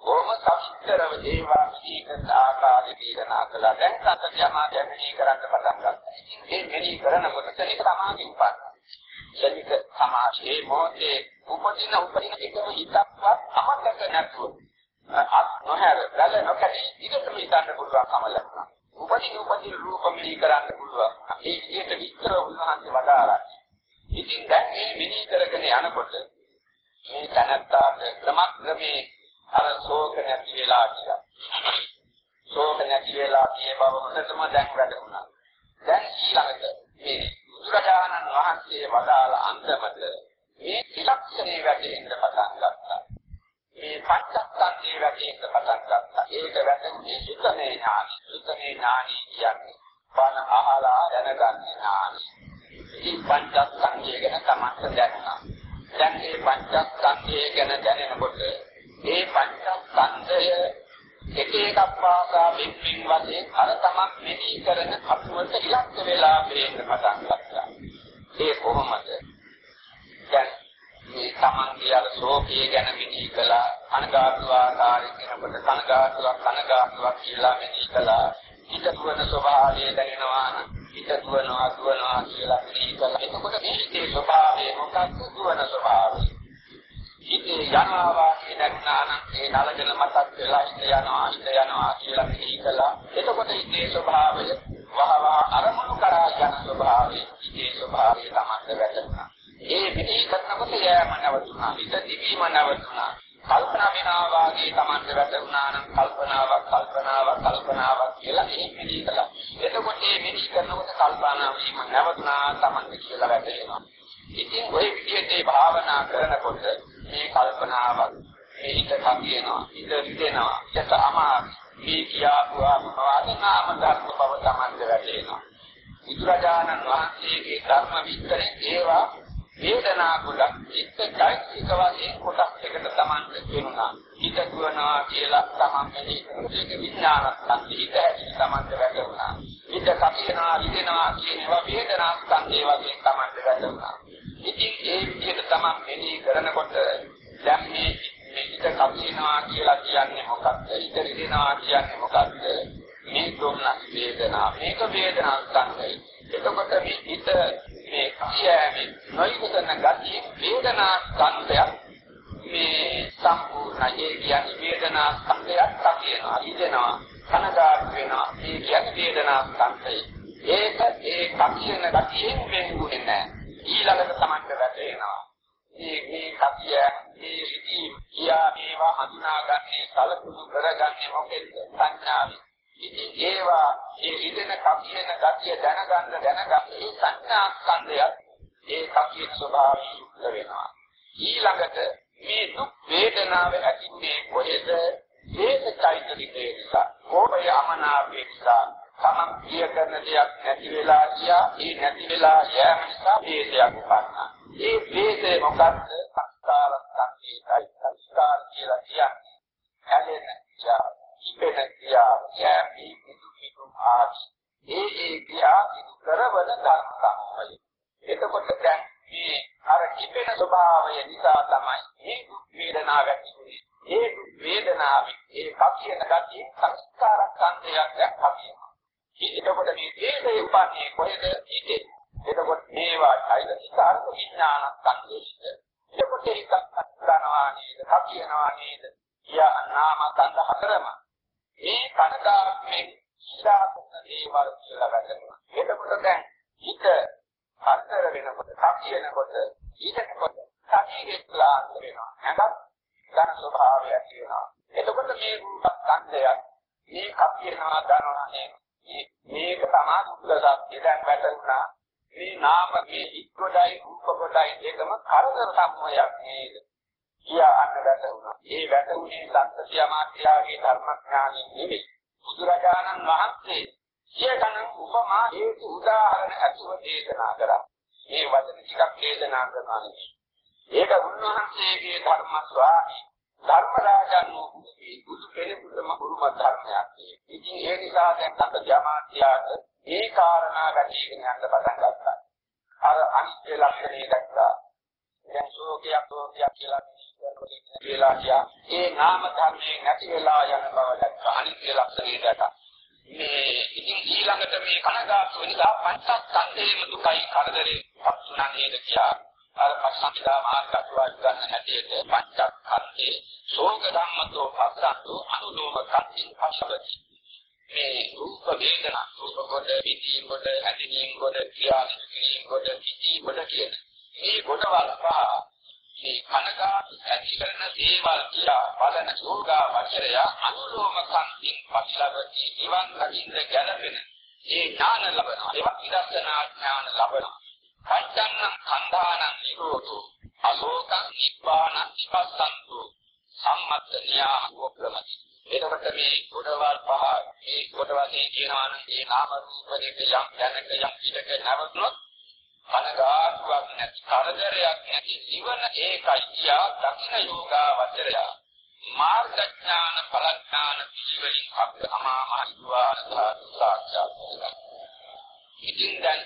කොහොම සවිස්තරව දේවා විදීකන ආකාරය දීලා කළා. දැන් සත්‍ය යමා මෙහි කරන්න පටන් ගත්තා. ඉතින් මේ මෙහි කරනකොට තනික සමාධි උපන්න. ශනික සමාධියේ මොහොතේ උපදින උපදින එකම හිතක්වත් අමතක නැතුව අත් නොහැර බැල නොකඩි ඉදිරියට හිතන්න පුළුවන් කම ලැබුණා. උපදින උපදින රූප මෙහි කරන්න පුළුවන්. ඒ විදිහට විස්තර උන්වහන්සේ වදාරා. ඉතින් දැන් මේ මෙහි කරගෙන යනකොට මේ තනත්තාට ක්‍රමක්‍රමේ අර ශෝක නැති වෙලා කියලා. ශෝක නැති වෙලා කියේ බව හොඳටම දැන් වැටුණා. දැන් ඊළඟට මේ බුදුරජාණන් වහන්සේ වදාළ අන්දමට මේ ත්‍රිලක්ෂණේ වැටෙන්න පටන් ගත්තා. මේ පංචස්කන්ධේ වැටෙන්න පටන් ගත්තා. ඒක වැටෙන්නේ සුතමේ ඥානි. සුතමේ ඥානි කියන්නේ බණ අහලා දැනගන්න ඥානි. මේ පංචස්කන්ධය ගැන තමයි දැනගන්න. දැන් මේ පංචස්කන්ධය ගැන දැනෙනකොට මේ පංචස්කන්ධය එක එකක් පාසා පිටින් වශයෙන් අර තමක් මෙහි කරන කටුවට ඉලක්ක වෙලා පේන්න පටන් ගත්තා. ඒ කොහොමද? දැන් මේ තමන්ගේ අර ශෝකයේ ගැන මෙහි කළා කනගාටු ආකාරයෙන් කෙනෙකුට කනගාටුවක් කනගාටුවක් කියලා මෙහි කළා. හිත දුවන ස්වභාවය දැනෙනවා නම් හිත දුවනවා දුවනවා කියලා මෙහි කළා. එතකොට මේ හිතේ ස්වභාවය මොකක්ද දුවන ස්වභාවය? හිතේ යනවා වාසිය දැක්නා නම් ඒ නලගෙන මතක් වෙලා හිත යනවා හිත යනවා කියලා මෙහි කළා. එතකොට හිතේ ස්වභාවය වහව අරමුණු කරා යන ස්වභාවය හිතේ ස්වභාවය තමයි වැටෙනවා. ඒ මෙහි කරනකොට යෑම නැවතුණා. හිත දිවීම නැවතුණා. කල්පනා වෙනවා වාගේ Tamante වැටුණා නම් කල්පනාවක් කල්පනාවක් කල්පනාවක් කියලා මේ මෙහි කළා. එතකොට මේ මෙහි කරනකොට කල්පනා වීම නැවතුණා Tamante කියලා වැටෙනවා. ඉතින් ওই විදිහට භාවනා කරනකොට මේ කල්පනාවක් මේ හිත කපිනවා හිත රිදෙනවා හිත අමාරු මේ කියාපුවා මොනවද නාම ධර්ම බව Tamante වැටෙනවා බුදුරජාණන් වහන්සේගේ ධර්ම විස්තරේ ඒවා වේදනා කුලක් චිත්ත චෛතසික වශයෙන් කොටස් දෙකට Tamante වෙනුණා හිත දුවනවා කියලා තමන්ගේ ඒක විඥාන සංහිත Tamante වැටුණා හිත කපිනවා රිදෙනවා කියනවා වේදනා සංහිත වශයෙන් Tamante වැටුණා ඉතින් ඒ විදිහට තමයි මෙහි කරනකොට දැන් මේ මේක කපිනවා කියලා කියන්නේ මොකක්ද? ඉත රිදෙනවා කියන්නේ මොකක්ද? මේ දුන්නස් වේදනා මේක වේදනා සංකේ. එතකොට මේ හිත මේ කයෑමේ නොයිවතන ගතිය වේදනා සංකයක් මේ සම්පූර්ණයේ කියන්නේ වේදනා සංකයක් කපිනවා රිදෙනවා කනගාටු වෙනවා මේ කියන්නේ වේදනා සංකේ. ඒක ඒ කපින ගතියෙන් වෙන්නේ නැහැ. ඊළඟට Tamanට වැටෙනවා. මේ මේ කතිය මේ රිදී කියා මේවා හඳුනාගන්නේ සලකුණු කරගන්නේ මොකෙන්ද සංඥාවෙන්. ඉතින් ඒවා මේ රිදෙන කපියන ගතිය දැනගන්න දැනගන්න ඒ සංඥා ස්කන්ධයත් ඒ කපිය ස්වභාවය යුක්ත වෙනවා. ඊළඟට මේ දුක් වේදනාව ඇතින්නේ කොහෙද? හේතයිතරිකේ නිසා, කෝපය අමනාපේ නිසා, තමන් ප්‍රිය කරන දෙයක් නැති වෙලා ගියා. ඒ නැති වෙලා යෑම නිසා වේදයක් උපන්නා. ඒ වේදේ මොකක්ද සංස්කාර සංකේතයි සංස්කාර කියලා කියන්නේ. හැලෙන ක්‍රියා ඉපෙන ක්‍රියා යෑමි පිටුපිටුම් ආදී ඒ ඒ ක්‍රියා සිදු කරවන ධර්ම තමයි එතකොට දැන් මේ අර ඉපෙන ස්වභාවය නිසා තමයි මේ දුක් වේදනාව ඇතිවෙන්නේ ඒ දුක් වේදනාවේ ඒ කපියන ගතිය සංස්කාර සංකේතයක් කපියන එතකොට මේ දේශේ උපන්නේ කොහෙද? හිතේ. එතකොට මේවා චෛතසික අර්ථ විඥාන සංකේෂිත. එතකොට එකක් ගන්නවා නේද? හකියනවා නේද? යා නාම කන්ද හතරම. මේ කනකාරකෙන් ඉස්සාකුන දේවල් කියලා වැටෙනවා. එතකොට දැන් හිත හතර වෙනකොට, හකියනකොට, ඊටකොට සතියේ ක්ලාන්ත වෙනවා. නැගත් ධන ස්වභාවය ඇති වෙනවා. එතකොට මේ රූප ස්කන්ධයක් මේ කපියනවා දනවා නේද? මේක තමයි දුක්ඛ සත්‍ය දැන් වැටුණා. මේ නාම මේ හිත් කොටයි රූප කොටයි දෙකම කරදර සම්මයක් නේද? කියා අන්න වැටුණා. ඒ වැටුනේ සත්‍ය මාත්‍යාගේ ධර්මඥානෙ නෙමෙයි. බුදුරජාණන් වහන්සේ සියකන උපමා හේතු උදාහරණ අතුව දේශනා කරා. මේ වචන ටිකක් දේශනා කරනවා නෙමෙයි. ඒක උන්වහන්සේගේ ධර්ම ස්වාමී ධර්මරාජන් වූ බුදු කෙනෙකුටම උරුම ධර්මයක්. ඉතින් ඒ නිසා දැන් අද ජමාතියට මේ කාරණා ගැටීගෙන යන්න පටන් ගත්තා. අර අනිත්‍ය ලක්ෂණය දැක්කා. දැන් ශෝකයක් ශෝකයක් කියලා කරනකොට කියලා කියා. ඒ නාම ධර්මයෙන් නැති වෙලා යන බව දැක්කා. අනිත්‍ය ලක්ෂණය දැක්කා. මේ ඉතින් ඊළඟට මේ කනගාටු නිසා පංචස්කන්ධේම දුකයි කරදරේ පස්සුනා නේද කියලා. අර පස්සම්පදා මාර්ගතුවා ගන්න හැටියට පංචස්කන්ධේ ශෝක ධම්මතෝ පස්සන්තු අනුලෝම කන්තිං පස්සවති. මේ රූප වේදනා රූප කොට පිටීම් කොට හැදීම් කොට ක්‍රියා කිරීම කොට පිටීම් කොට කියන මේ කොටවල් පහ මේ කනගාටු ඇති කරන දේවල් කියලා බලන යෝගා වචරය අනුලෝම කන්තිං පස්සවති නිවන් දකින්න ගැළපෙන ඒ ඥාන ලබනවා. ඒ විදර්ශනා ඥාන ලබනවා. පච්චන්නං කන්දානං නිරෝධෝ. අලෝකං නිබ්බාන විපස්සන්තු. සම්මත්ත න්‍යාය ක්‍රමති එතකොට මේ කොටවල් පහ මේ කොටවලේ කියනවා නම් මේ නාම රූප දෙක යම් දැනක යම් පිටක නැවතුනොත් කනගාටුවක් නැති කරදරයක් නැති ජීවන ඒකයි කියා දක්ෂ යෝගා වචරය මාර්ග ඥාන ඵල ඥාන පිළිවෙලින් අමා මහිත්වා ධාතු සාක්ෂාත් කරගන්න. ඉතින් දැන්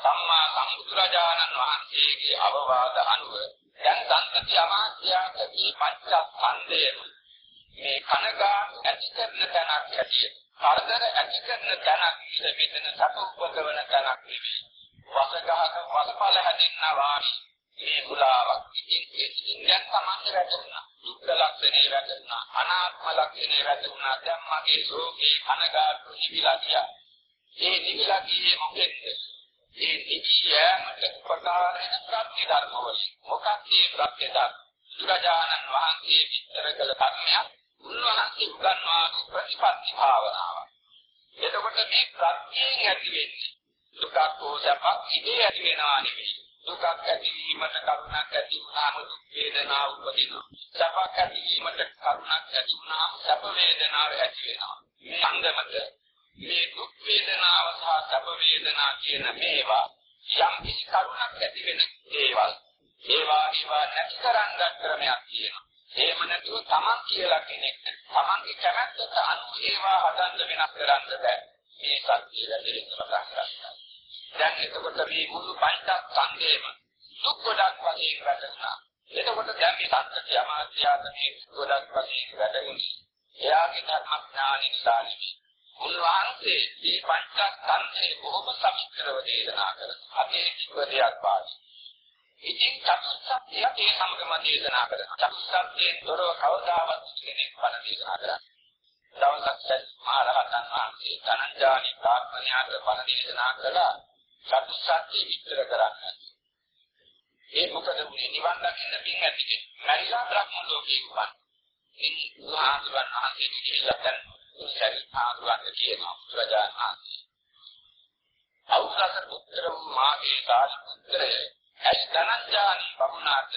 සම්මා සම්බුදුරජාණන් වහන්සේගේ අවවාද අනුව දැන් සම්පති අමාත්‍යාට මේ පංචස්කන්ධයම මේ කනගාටු ඇති කරන තැනක් හැටියට කරදර ඇති කරන තැනක් ඉඳ මෙතන සතු උපදවන තැනක් නෙවෙයි වසගහක වසපල හැදෙන්නා වාගේ මේ මුලාවක්. ඉතින් දැන් සමන්ද වැටුණා. දුක්ඛ ලක්ෂණේ වැටුණා. අනාත්ම ලක්ෂණේ වැටුණා. දැන් මගේ රෝගේ කනගාටු නිවිලා ගියා. ඒ නිවිලා ගියේ මොකෙන්ද? ඒ නිවියමට ප්‍රකාරණ ප්‍රත්‍ය ධර්මවල මොකක්ද මේ ප්‍රත්‍ය ධර්ම? බුදුරජාණන් වහන්සේ විස්තර කළ ධර්මයක් උන්වහන්සේ උගන්වා ප්‍රතිපත්ති භාවනාව. එතකොට මේ ප්‍රත්‍යයෙන් ඇති වෙන්නේ දුකක් හෝ සැපක් ඉබේ ඇති වෙනවා නෙවෙයි. දුකක් ඇතිවීමට කරුණක් ඇති වුණාම දුක් වේදනාව උපදිනවා. සැපක් ඇතිවීමට කරුණක් ඇති වුණාම සැප වේදනාව ඇති වෙනවා. මේ අන්දමට මේ දුක් වේදනාව සහ සැප වේදනා කියන මේවා යම් කිසි කරුණක් ඇති වෙන දේවල්. ඒවා ඒවා නැති කරන්න ක්‍රමයක් තියෙනවා. එහෙම නැතුව තමන් කියලා කෙනෙක් තමන්ගේ කැමැත්තට අනුව ඒවා හදන්න වෙනස් කරන්න බෑ. මේ සත්‍ය වැදෙන්න පටන් ගන්නවා. දැන් එතකොට මේ මුළු පංචස්කන්ධේම දුක් ගොඩක් වශයෙන් වැටෙනවා. එතකොට දැන් මේ සත්‍ය අමාත්‍යාතනේ ගොඩක් වශයෙන් වැටෙන්නේ. එයාගේ ධර්මඥානින් නිසා උන්වහන්සේ මේ පංචස්කන්ධේ බොහොම සමිස්තරව දේශනා කරනවා. අපේ කිව්වදයක් වාගේ. ඉතින් චතුස්සත්‍ය ඒ සමගම දේශනා කරනවා. චතුස්සත්‍යයෙන් තොරව කවදාවත් කෙනෙක් බණ දේශනා කරන්නේ. දවසක් මහරහතන් වහන්සේ ධනංජානි ප්‍රාඥයාට බණ දේශනා කළා. චතුස්සත්‍ය විස්තර කරන්නේ. ඒ මොකද උනේ නිවන් දකින්න පින් ඇති මරිලා බ්‍රහ්ම ලෝකේ උපන්. ඉතින් බුදුහාමුදුරන් වහන්සේ කියලා දැන් සරිහාඳුරන් කියනවා බුදුරජාණන් වහන්සේ. අවුසස පුත්‍ර මාගේ සාරි පුත්‍රය ඇයි ධනංජානි බමුණාට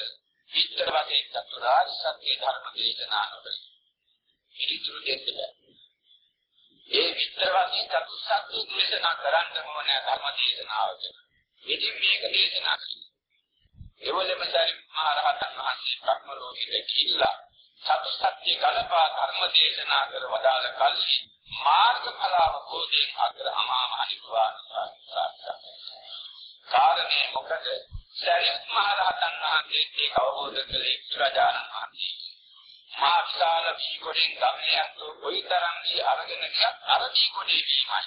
විතර වශයෙන් චතුරාර්ය සත්‍ය ධර්ම දේශනා නොකළ. පිළිතුරු දෙන්න ඒ විතර වශයෙන් චතුස්සත්‍ය දේශනා කරන්න ඕනේ ධර්ම දේශනාවක. ඉතින් මේක දේශනා කළා. ඒවලෙම සරි මහ රහතන් වහන්සේ බ්‍රහ්ම ලෝකෙට ගිහිල්ලා චතුස්සත්‍ය කලපා ධර්ම දේශනා කර වදාළ කල්හි මාර්ගඵල අවබෝධයෙන් අග්‍ර අමා මහ නිවන් සාක්ෂාත් කාරණේ මොකද සරියුත් මහ රහතන් වහන්සේ ඒක අවබෝධ කළේ බුදුරජාණන් වහන්සේ. මහා විශාල වීකොඩෙන් ගමනයක් කොයිතරම් දී අරගෙන ගියත් අර වීකොඩේ වීමයි.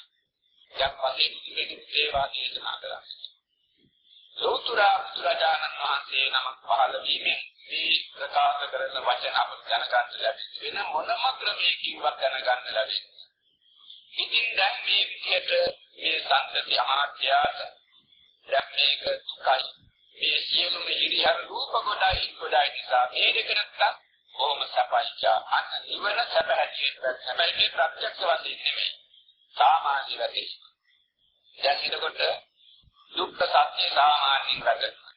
යම් පසේ බුදුරජාණන් සේවා දේශනා කළා. ලෝතර බුදුරජාණන් වහන්සේ නමක් පහළ වීමෙන් මේ ප්‍රකාශ කරන වචන අපට දැනගන්න ලැබෙන්නේ වෙන මොනම ක්‍රමයකින්වත් දැනගන්න ලැබෙන්නේ. ඉතින් දැන් මේ විදිහට මේ සංතති අමාත්‍යාට දැන් මේක දුකයි. මේ සියලුම ඉරිහර රූප කොටයි කොටයි නිසා මේ දෙක නැත්තම් කොහොම සපයිචා අන්න නිවන සැප හැටියට හැබැයි මේ ප්‍රත්‍යක්ෂ වශයෙන් නෙමෙයි. සාමාන්‍ය වැඩේ දැන් එතකොට දුක්ඛ සත්‍ය සාමාන්‍යයෙන් වැටෙනවා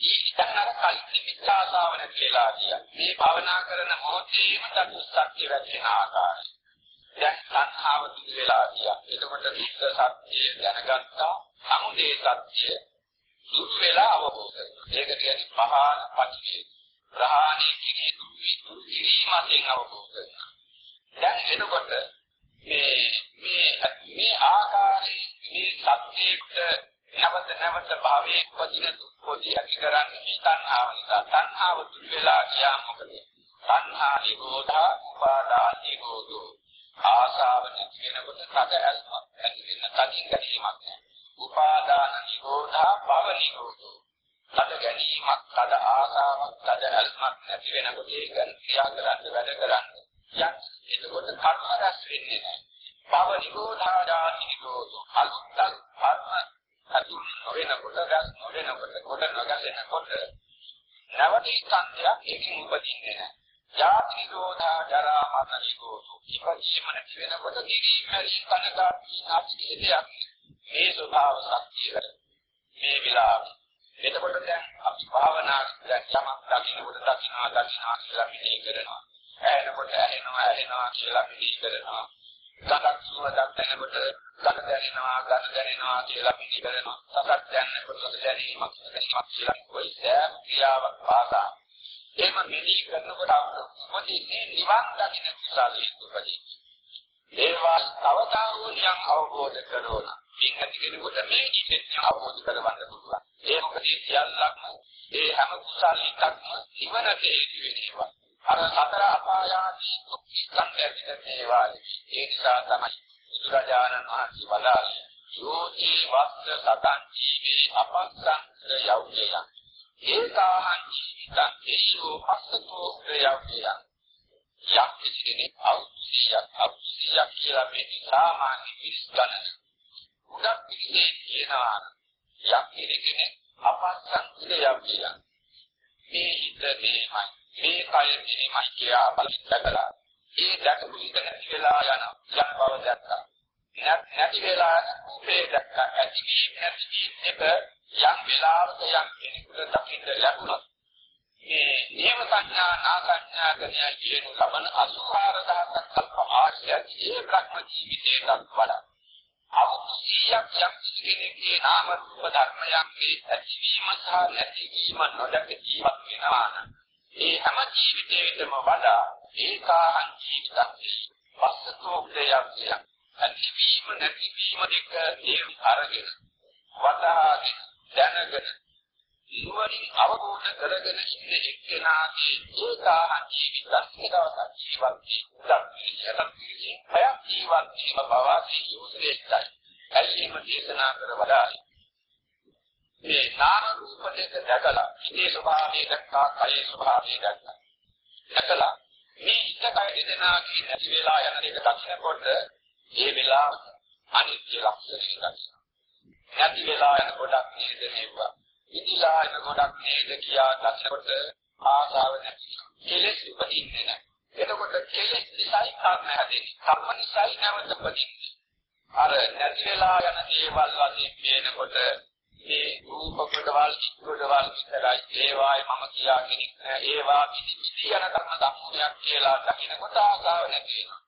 ඊටන් අර කල්පි මිත්‍යාසාව නැතිලා කිය මේ භවනා කරන මොහොතේම චතුස්සත්‍ය වැටෙන ආකාරය දැන් සංහාව දුර වෙලා කිය එතකොට දුක්ඛ සත්‍ය දැනගත්තා සමුදය සත්‍ය දුක් වෙලා අවබෝධ කරගන්න. ඒක කියන්නේ පහන පටිච්චේ. ප්‍රහාණය කිරීම කිරීමෙන් අවබෝධ කරගන්න. දැන් එනකොට මේ මේ මේ ආකාරයේ මේ සත්‍යයට නැවත නැවත භාවයේ පදින දුක්ඛෝදී ඇති කරන්නේ තණ්හාව නිසා. තණ්හාව දුක් වෙලා ගියා මොකද? තණ්හා නිරෝධා උපාදා නිරෝධෝ. ආසාව නැති වෙනකොට තද ඇල්මක් ඇති වෙන තදින් ගැනීමක් නැහැ. උපාදාන නිරෝධා භව නිරෝධෝ. තද ගැනීමක්, තද ආසාවක්, තද ඇල්මක් නැති වෙනකොට ඒක ක්‍රියා කරන්න වැඩ කරන්න. යත් එතකොට කර්ම රැස් වෙන්නේ නැහැ. භව නිරෝධා ජාති නිරෝධෝ. අලුත් කර්ම අතුල් නොවෙනකොට ගස් නොවෙනකොට කොට නොගැසෙනකොට නැවත ස්කන්ධයක් එකකින් උපදින්නේ නැහැ. ජාති නිරෝධා ජරා මරණ නිරෝධෝ. ඉපදීම නැති වෙනකොට කිසිම ස්කන්ධයක් නැති දෙයක් මේ ස්වභාව ශක්තිය මේ විලාප. එතකොට දැන් අපි භාවනා දැන් යමක් දකින්නකොට දකින්නවා දකින්නවා කියලා මෙහෙය කරනවා. ඇහෙනකොට ඇහෙනවා ඇහෙනවා කියලා මෙහෙය කරනවා. සතක් සුවදක් දැනකොට ගඳ දැනෙනවා ගඳ දැනෙනවා කියලා පිළි කරනවා. සතක් දැනනකොට දැනීමක් දැනීමක් කියලා කොයි සෑම ක්‍රියාවක් පාසා. එහෙම මෙහි කරනකොට මොකදන්නේ නිවන් දකින්න කුසලයේ උපදී. ඒවා කවදා වූ නියම් අවබෝධ කරගන්න. මින් ඇති කෙනෙකුට මේ ඉතින් අවබෝධ කරගන්න පුළුවන්. ඒ මොකද සියල්ලක්ම ඒ හැම කුසලයකම නිවනට හේතු වෙනවා. අර සතර අපායාදී ස්කන්ධයන් ඒවා ඒ නිසා තමයි බුදුරජාණන් වහන්සේ වදාළේ යෝති වස්ස සතං ජීවේ අපස්සං යෞජය ඒකාහං ජීවිතං ඒසෝ පස්සතෝ යෞජය යම් කිසිනේ අවුසියක් අවුසියක් කියලා මේ සාමාන්‍ය පිළිස් ගණන උඩක් පිළිසේ කියනවා යම් කෙනෙක් අපස්සං යෞජය මේ හිත මේමයි. මේ කය මෙහෙමයි කියලා බලලා ඒ දැකපු එක නැති වෙලා යන යන බව දැක්කා. නැති වෙලා මේ දැක්කා ඇති නැති එක යම් වෙලාවක යම් කෙනෙකුට දකින්න ලැබුණා. මේ නියම සංඥා නාසඥා කියන කියන ලබන 84000ක් කල්ප ආශ්‍රයයේ බ්‍රහ්ම ජීවිතයට වඩා අවුරුදු 100ක් යම් කෙනෙකුගේ නාම රූප ධර්මයන්ගේ ඇතිවීම සහ නැතිවීම නොදක ජීවත් වෙනවා නම් ඒ හැම ජීවිතයකටම වඩා ඒකාහං ජීවිතං වස්සතෝ ප්‍රයක්තිය අතිවීම නැතිවීම දෙක තේරුම් අරගෙන වදාගෙන දැනගෙන නුවණින් අවබෝධ කරගෙන ඉන්න එක්කෙනාගේ ඒකාහං ජීවිතං ඒකවත ජීවත් වී හයක් ජීවත් වීම බව යොසෙත්තයි ඇල්ලීම දේශනා කර වදාළේ? මේ නාම රූප දෙක දැකලා ඉතේ ස්වභාවය දැක්කා කයේ ස්වභාවය දැක්කා. දැකලා මේ හිත කය දෙනා කියන නැති වෙලා යන එක දකිනකොට ඒ වෙලාව අනිත්‍ය ලක්ෂණය දකිනවා නැති වෙලා යන ගොඩක් නේද නෙවුවා ඉදිලා යන ගොඩක් නේද කියා දකිනකොට ආසාව නැති. කෙලෙස් උපදින්නේ නැහැ. එතකොට කෙලෙස් නිසායි කර්ම හැදෙන්නේ. කර්ම නිසායි නැවත උපදින්නේ. අර නැති වෙලා යන දේවල් වශයෙන් පේනකොට මේ රූප කොටවල් කොටවල් විතරයි ඒවායි මම කියාගෙන ඒවා පිටි යන කර්ම ධර්මයක් කියලා දකිනකොට ආසාව නැති වෙනවා.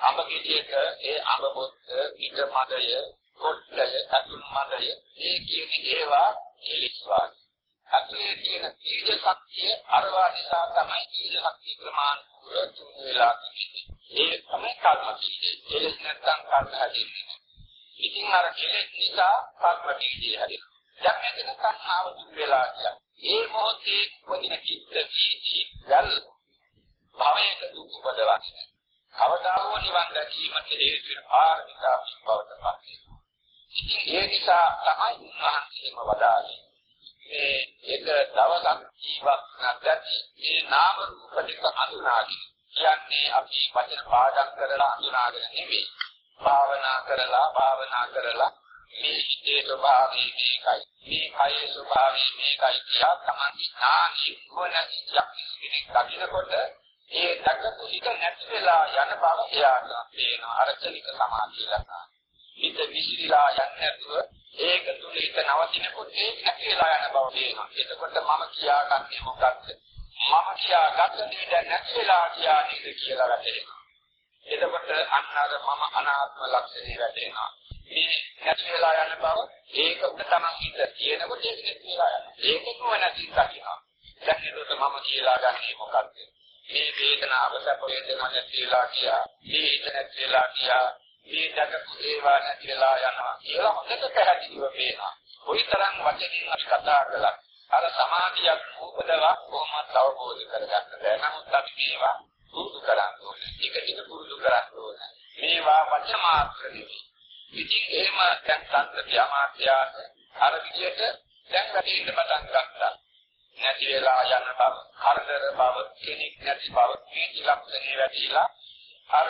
අඹ ගෙඩියක ඒ අඹ පොත් ඊට මදය කොට්ටය අතුන් මදය මේ කියන ඒවා කෙලිස්වා. අතේ තියෙන බීජ ශක්තිය අරවා නිසා තමයි බීජ ශක්තිය ප්‍රමාණ තුන් වෙලා ඒ තමයි කර්ම බීජය. එලෙස නැත්නම් කර්ම හැදෙන්නේ. ඉතින් අර කෙලෙස් නිසා කර්ම බීජය හැදෙනවා. දැන් මෙතන සංහාව දුක් වෙලා කියලා. ඒ මොහොතේ වදින චිත්ත බීජය යල් භවයක දුක් උපදවන්නේ. කවදා හෝ නිවන් දැකීමට හේතු වෙන ආර්ථිකා බවට පත් ඉතින් ඒ නිසා තමයි මහන්සියම වදාළේ. මේ එක දවසක් ජීවත් නැති මේ නාම රූප දෙක අඳුනාගෙන කියන්නේ අපි වචන පාඩම් කරලා අඳුනාගෙන නෙමෙයි. භාවනා කරලා භාවනා කරලා මේ හිතේ ස්වභාවය මේකයි. මේ කයේ ස්වභාවය මේකයි කියලා තමයි ඥානි මොනක් කෙනෙක් දකිනකොට ඒ දකපු හිත නැති වෙලා යන බව එයාට පේනවා. අරචනික සමාධිය ලබනවා හිත විසිරීලා යන්නේ නැතුව ඒක තුල හිත නවතිනකොට ඒක නැති වෙලා යන බව පේනවා. එතකොට මම කියාගන්නේ මොකක්ද? මම කියාගත්ත දේ නැති වෙලා කියන්නේ කියලා වැටෙනවා එතකොට අන්නාද මම අනාත්ම ලක්ෂණේ වැටෙනවා. මේ නැති වෙලා යන බව ඒක උඩ තමන් හිත කියනකොට ඒක නැති වෙලා යනවා. ඒක නොවැනති දකිනවා. දැන් ඒකට මම කියලා ගන්නේ මොකක්ද? මේ වේදනාව සැප වේදනාව නැති වෙලා කියා, මේ හිත නැති වෙලා කියා, මේ ජගත් ඒවා නැතිලා යනවා කියලා හොඳට පැහැදිලිව පේනවා. කොයිතරම් වචනින් අපි කතා කළත් අර සමාධියක් උපදවා කොහොමද අවබෝධ කරගන්න බැහැ. නමුත් අපි මේවා පුරුදු කරන්න ඕනේ. ටික ටික පුරුදු කරන්න ඕනේ. මේවා වචන මාත්‍ර නෙවෙයි. ඉතින් එහෙම දැන් සංතතිය අමාත්‍යාස අර විදියට දැන් වැටෙන්න පටන් ගත්තා. නැති වෙලා යන බව, හර්ධර බව, කෙනෙක් නැති බව, මේ ලක්ෂණේ වැටිලා අර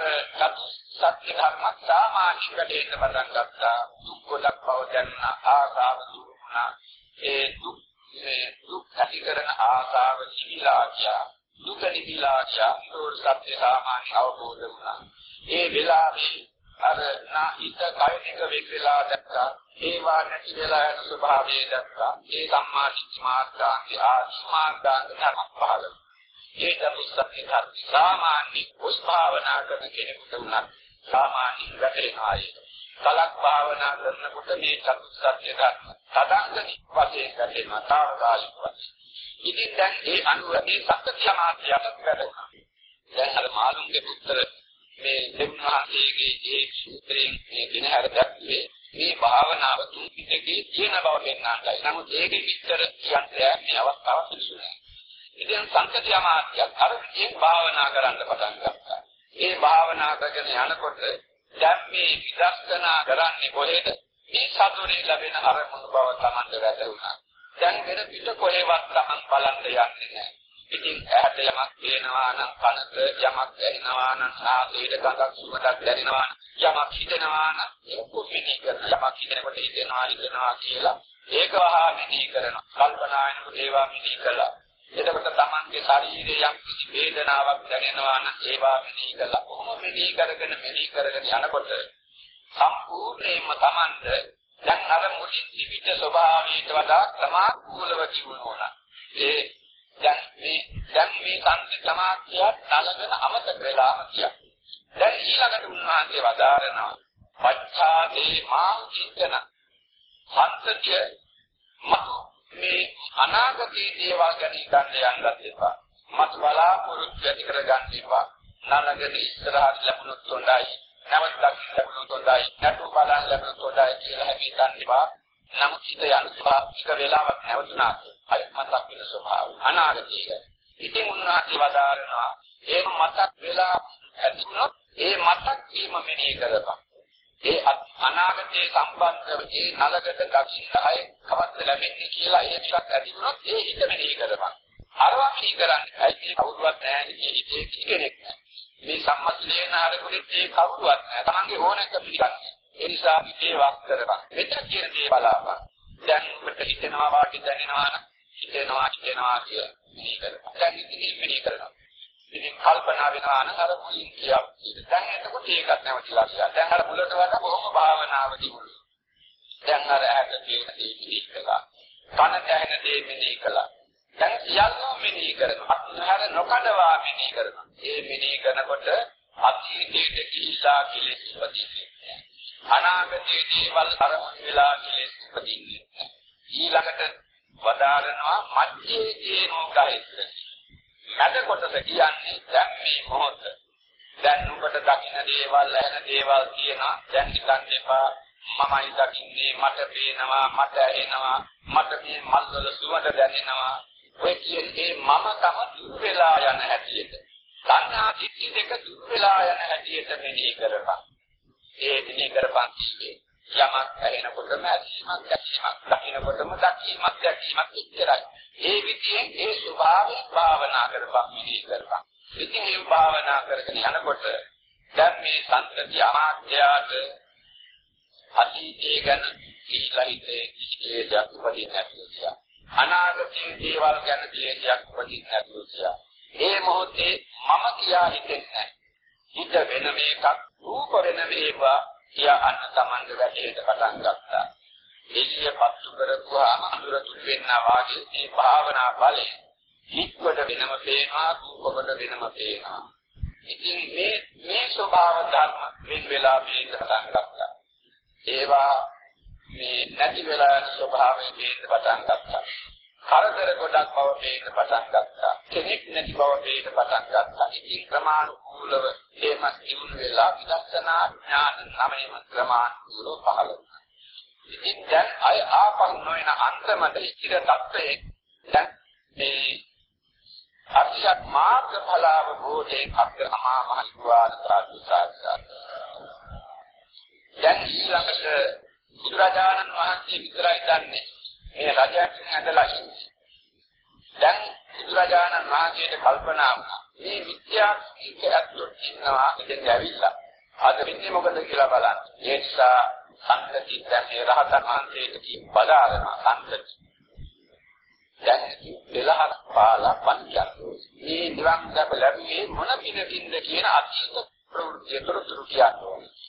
සත්‍ය ධර්ම සාමාන්‍ය වැටෙන්න පටන් ගත්තා. දුක් ගොඩක් බව දැනන ආසාව දුරුණා. ඒ දුක් මේ දුක් ඇති කරන ආසාව නිවිලා ගියා. දුක නිවිලා ගියා. ඒක සත්‍ය සාමාන්‍ය අවබෝධ වුණා. ඒ වෙලාවේ අර නාහිත කයිනික වෙක්ලා දැක්කා ඒවා නැති වෙලා යන ස්වභාවය දැක්කා ඒ සම්මා දිට්ඨි මාර්ගාන්ති ආස්මාර්ගාන්ති ධර්ම පහළ ඒ දරුස්සත්‍ය ධර්ම සාමාන්‍ය උස්භාවනා කරන කෙනෙකුට උනත් සාමාන්‍ය වැටෙනායි කලක් භාවනා කරනකොට මේ චතුස්සත්‍ය ධර්ම සදාංගනි වශයෙන් වැටෙනවා තාවකාලික වශයෙන් ඉතින් දැන් ඒ අනුව මේ සත්‍ය මාත්‍යයක් වැඩුණා දැන් අර මාළුන්ගේ පුත්‍ර මේ දෙවියන්ගේ ඒ සූත්‍රයෙන් මේ දිනහර දැක්වේ මේ භාවනාව තුන් පිටකේ තියෙන බව පෙන්වන්නයි. නමුත් ඒකේ විස්තර කියන්නේ මේ අවස්ථාව පිළිසුනේ. ඉතින් සංකතිය අමාත්‍යයක් අර විදියෙන් භාවනා කරන්න පටන් ගත්තා. ඒ භාවනා කරගෙන යනකොට දැන් මේ විදර්ශනා කරන්නේ කොහෙද? මේ සතුරේ ලැබෙන අරමුණු බව Tamanට වැටුණා. දැන් වෙන පිට කොහෙවත් Taman බලන්න යන්නේ නැහැ. ඉතින් ඇහැට යමක් පේනවා නම් කනට යමක් ඇහෙනවා නම් නාසයට ගඳක් සුවඳක් දැනෙනවා යමක් හිතෙනවා නම් ඒක මෙහි කරන යමක් හිතනකොට හිතෙනවා හිතනවා කියලා ඒක වහා මෙහි කරනවා. කල්පනායනකොට ඒවා මෙහි කළා. එතකොට Tamanගේ ශරීරයේ යම් කිසි වේදනාවක් දැනෙනවා නම් ඒවා මෙහි කළා. කොහොම මෙහි කරගෙන මෙහි කරගෙන යනකොට සම්පූර්ණයෙන්ම Tamanට දැන් අර මුලින් තිබිච්ච ස්වභාවයට වඩා ක්‍රමානුකූලව ජීවුණා ඒ දැන් මේ දැන් මේ සංසි සමාධිය තලගෙන අමතක වෙලාම කිය. දැන් ඊළඟට උන්වහන්සේ වදාරනවා පච්ඡාදේ මා චින්තන සංසතිය මතු මේ අනාගතයේ දේවල් ගැන හිතන්න යන්නත් එපා. මත් බලාපොරොත්තු ඇති කරගන්න එපා. නනගට ඉස්සරහට ලැබුණොත් හොඳයි. නැවත දකින්න ලැබුණොත් හොඳයි. නටු බලන්න ලැබුණොත් හොඳයි කියලා හිතන්න එපා. නමුත් හිත යන ස්වභාවික වේලාවක් නැවතුණාට අය මතක් වෙන ස්වභාවය අනාගතයේ. ඉතින් උන්වහන්සේ වදාරනවා ඒ මතක් වෙලා ඇතිවුණොත් ඒ මතක් වීම මෙනෙහි කරපන්. ඒ අනාගතයේ සම්බන්ධව ඒ නලකට දක්ෂිණ අය කවද්ද ලැබෙන්නේ කියලා ඒ ටිකක් ඇතිවුණොත් ඒ හිත මෙනෙහි කරපන්. අරවා මෙනෙහි කරන්නේ ඇයි කවුරුවත් නැහැ මේ හිතේ කෙනෙක් නැහැ. මේ සම්මස්ලේන අරගුලිත් ඒ කවුරුවත් නැහැ. තමන්ගේ ඕනක පිළිගන්නේ. ඒ නිසා හිතේ වක් කරපන්. මෙතන කියන දේ බලාපන්. දැන් ඔබට හිතෙනවා වාටි දැනෙනවා නම් හිතෙනවා හිතෙනවා කියලා මෙහි කරපන්. දැන් ඉතින් මෙහි කරනවා. ඉතින් කල්පනා වෙනවා නම් අර මුලින් කියක්. දැන් එතකොට ඒකත් නැවතිලා ගියා. දැන් අර මුලට වඩා බොහොම භාවනාව දියුණු. දැන් අර ඇට තියෙන දේ මෙහි කළා. කන දැනෙන දේ මෙහි කළා. දැන් සියල්ලම මෙහි කරනවා. අත්හර නොකඩවා මෙහි කරනවා. ඒ මෙහි කරනකොට අතීතයේ කිහිලා කෙලෙස් උපදින්නේ. අනාගතයේ දේවල් අරමුණු වෙලා කෙලෙස් උපදින්නේ. ඊළඟට වදාරනවා මධ්‍යයේ දේනෝ කයිත්. මැද කොටස කියන්නේ දැන් මේ මොහොත. දැන් නුඹට දකින්න දේවල් ඇහෙන දේවල් කියනවා. දැන් හිතන්න එපා මමයි දකින්නේ මට පේනවා මට ඇහෙනවා මට මේ මල්වල සුවඳ දැනෙනවා. ඔය කියන්නේ මම තම දුර වෙලා යන හැටියට. සංඥා දිට්ඨි දෙක දුර වෙලා යන හැටියට මෙනෙහි කරපන්. ඒ මෙනෙහි කරපන් කිව්වේ යමක් ඇහෙනකොටම ඇසීමක් දැකීමක් දකින්නකොටම දැකීමක් දැකීමක් ඉච්චරයි. ඒ විදියෙන් ඒ ස්වභාවයෙන් භාවනා කරපන් මෙනෙහි කරපන්. ඉතින් මේ භාවනා කරගෙන යනකොට දැන් මේ සංතතිය අමාත්‍යාට අතීතයේ ගැන කීලහිතේ කිසිදයක් උපදින්නේ නැතිව අනාගතයේ දේවල් ගැන දෙයක් උපදින්නේ නැතිව ඒ මොහොතේ මම කියා හිතෙන්නේ නැහැ. හිත වෙන මේකක් රූප වෙන මේවා කියා අන්න Tamange වැටේට පටන් ගත්තා. එළිය පත්තු කරපුවාම අඳුර තුල් වෙන්නා වාගේ මේ භාවනා බලය හිත්වල වෙනම පේනවා රූපවල වෙනම පේනවා. ඉතින් මේ මේ ස්වභාව ධර්ම වෙන වෙලා මේ පටන් ගත්තා. ඒවා මේ නැති වෙලා ස්වභාවයෙන් පේන්න පටන් ගත්තා. කරදර ගොඩක් බව පේන්න පටන් ගත්තා. කෙනෙක් නැති බව පේන්න පටන් ගත්තා. ඉතින් ක්‍රමානුකූලව එහෙම ඉමුණු වෙලා විදර්ශනා ඥාන නමයම ක්‍රමානුකූලව පහළ වුණා. ඉතින් දැන් අය ආපහු නොයන අන්තමට ඉතිර තත්ත්වයේ දැන් මේ අරියත් මාර්ග ඵලාව භෝධේ අග්‍රමහා මහිත්වාද සාධුසාරසාර. දැන් ඊළඟට බුදුරජාණන් වහන්සේ විතරයි දන්නේ මේ රජයන් ඇදලා ඉන්නේ. දැන් බුදුරජාණන් වහන්සේට කල්පනා වුණා මේ විද්‍යාත්මක ඇත්තොත් ඉන්නවා ඉතින් ඇවිල්ලා. අද වෙන්නේ මොකද කියලා බලන්න. ඒ නිසා සංගති දැන් මේ රහතන් වහන්සේට කී බදාගෙන සංගති. දැන් දෙලහක් පාලා පන්චයෝ. මේ නිවන් දැක ලැබුවේ මොන පිනකින්ද කියන අතීත ප්‍රවෘත්ති තොරතුරු කියන්නේ.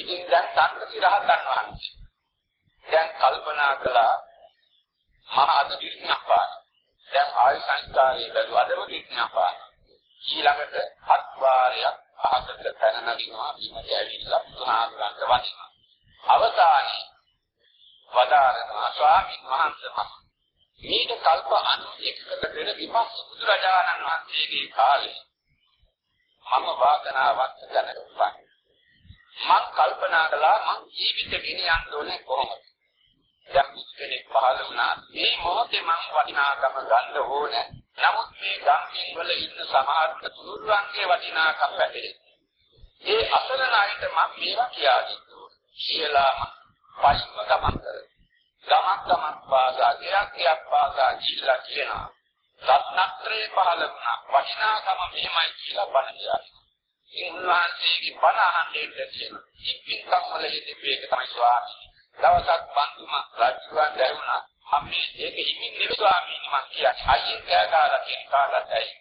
ඉතින් දැන් සංගති රහතන් වහන්සේ දැන් කල්පනා කළා මහා අද විඥාපාන. දැන් ආයු සංස්කාරයේ බැලුවදම විඥාපාන. ඊළඟට හත් වාරයක් අහකට පැන නගිනවා බිමට ඇවිල්ලා බුදුහාමුදුරන්ට වදිනවා. අවසානයේ වදාරනවා ස්වාමීන් වහන්සේ මේක කල්ප 91කට පෙර විපස්ස බුදුරජාණන් වහන්සේගේ කාලේ මම වාසනාවක් දැනගත්තා. මම කල්පනා කළා මං ජීවිත ගෙනියන්න ඕනේ කොහොමද? යම් කෙනෙක් පහළ වුණා. මේ මොහොතේ මං වටිනාකම ගන්න ඕනේ. නමුත් මේ ගම්මින් වල ඉන්න සමහර තුරුන්ගේ වටිනාකම පැහැදිලි ඒ අසරණ අයට මම මේවා කියා දෙන්න කියලා පස්ම ගමන් කර ගමක් ගමක් පාසා ගයක් ගයක් පාසා ගිහිල්ලා කියනවා රත්නත්‍රේ පහළ වුණා. වටිනාකම මෙහෙමයි කියලා බණ කියනවා. ඉතින් උන්වහන්සේගේ බණ අහන්නේ කියන ඉක්පින්කම් වල යෙදෙන්නේ ඒක තමයි ස්වාමී දවසක් බන්දුම රජුන් දැරුණා මම මේක හිමින් නෙවෙයි ස්වාමීනි මං කියන්නේ අයියෙන් කෑගාලා කියන කාලත් ඇයි?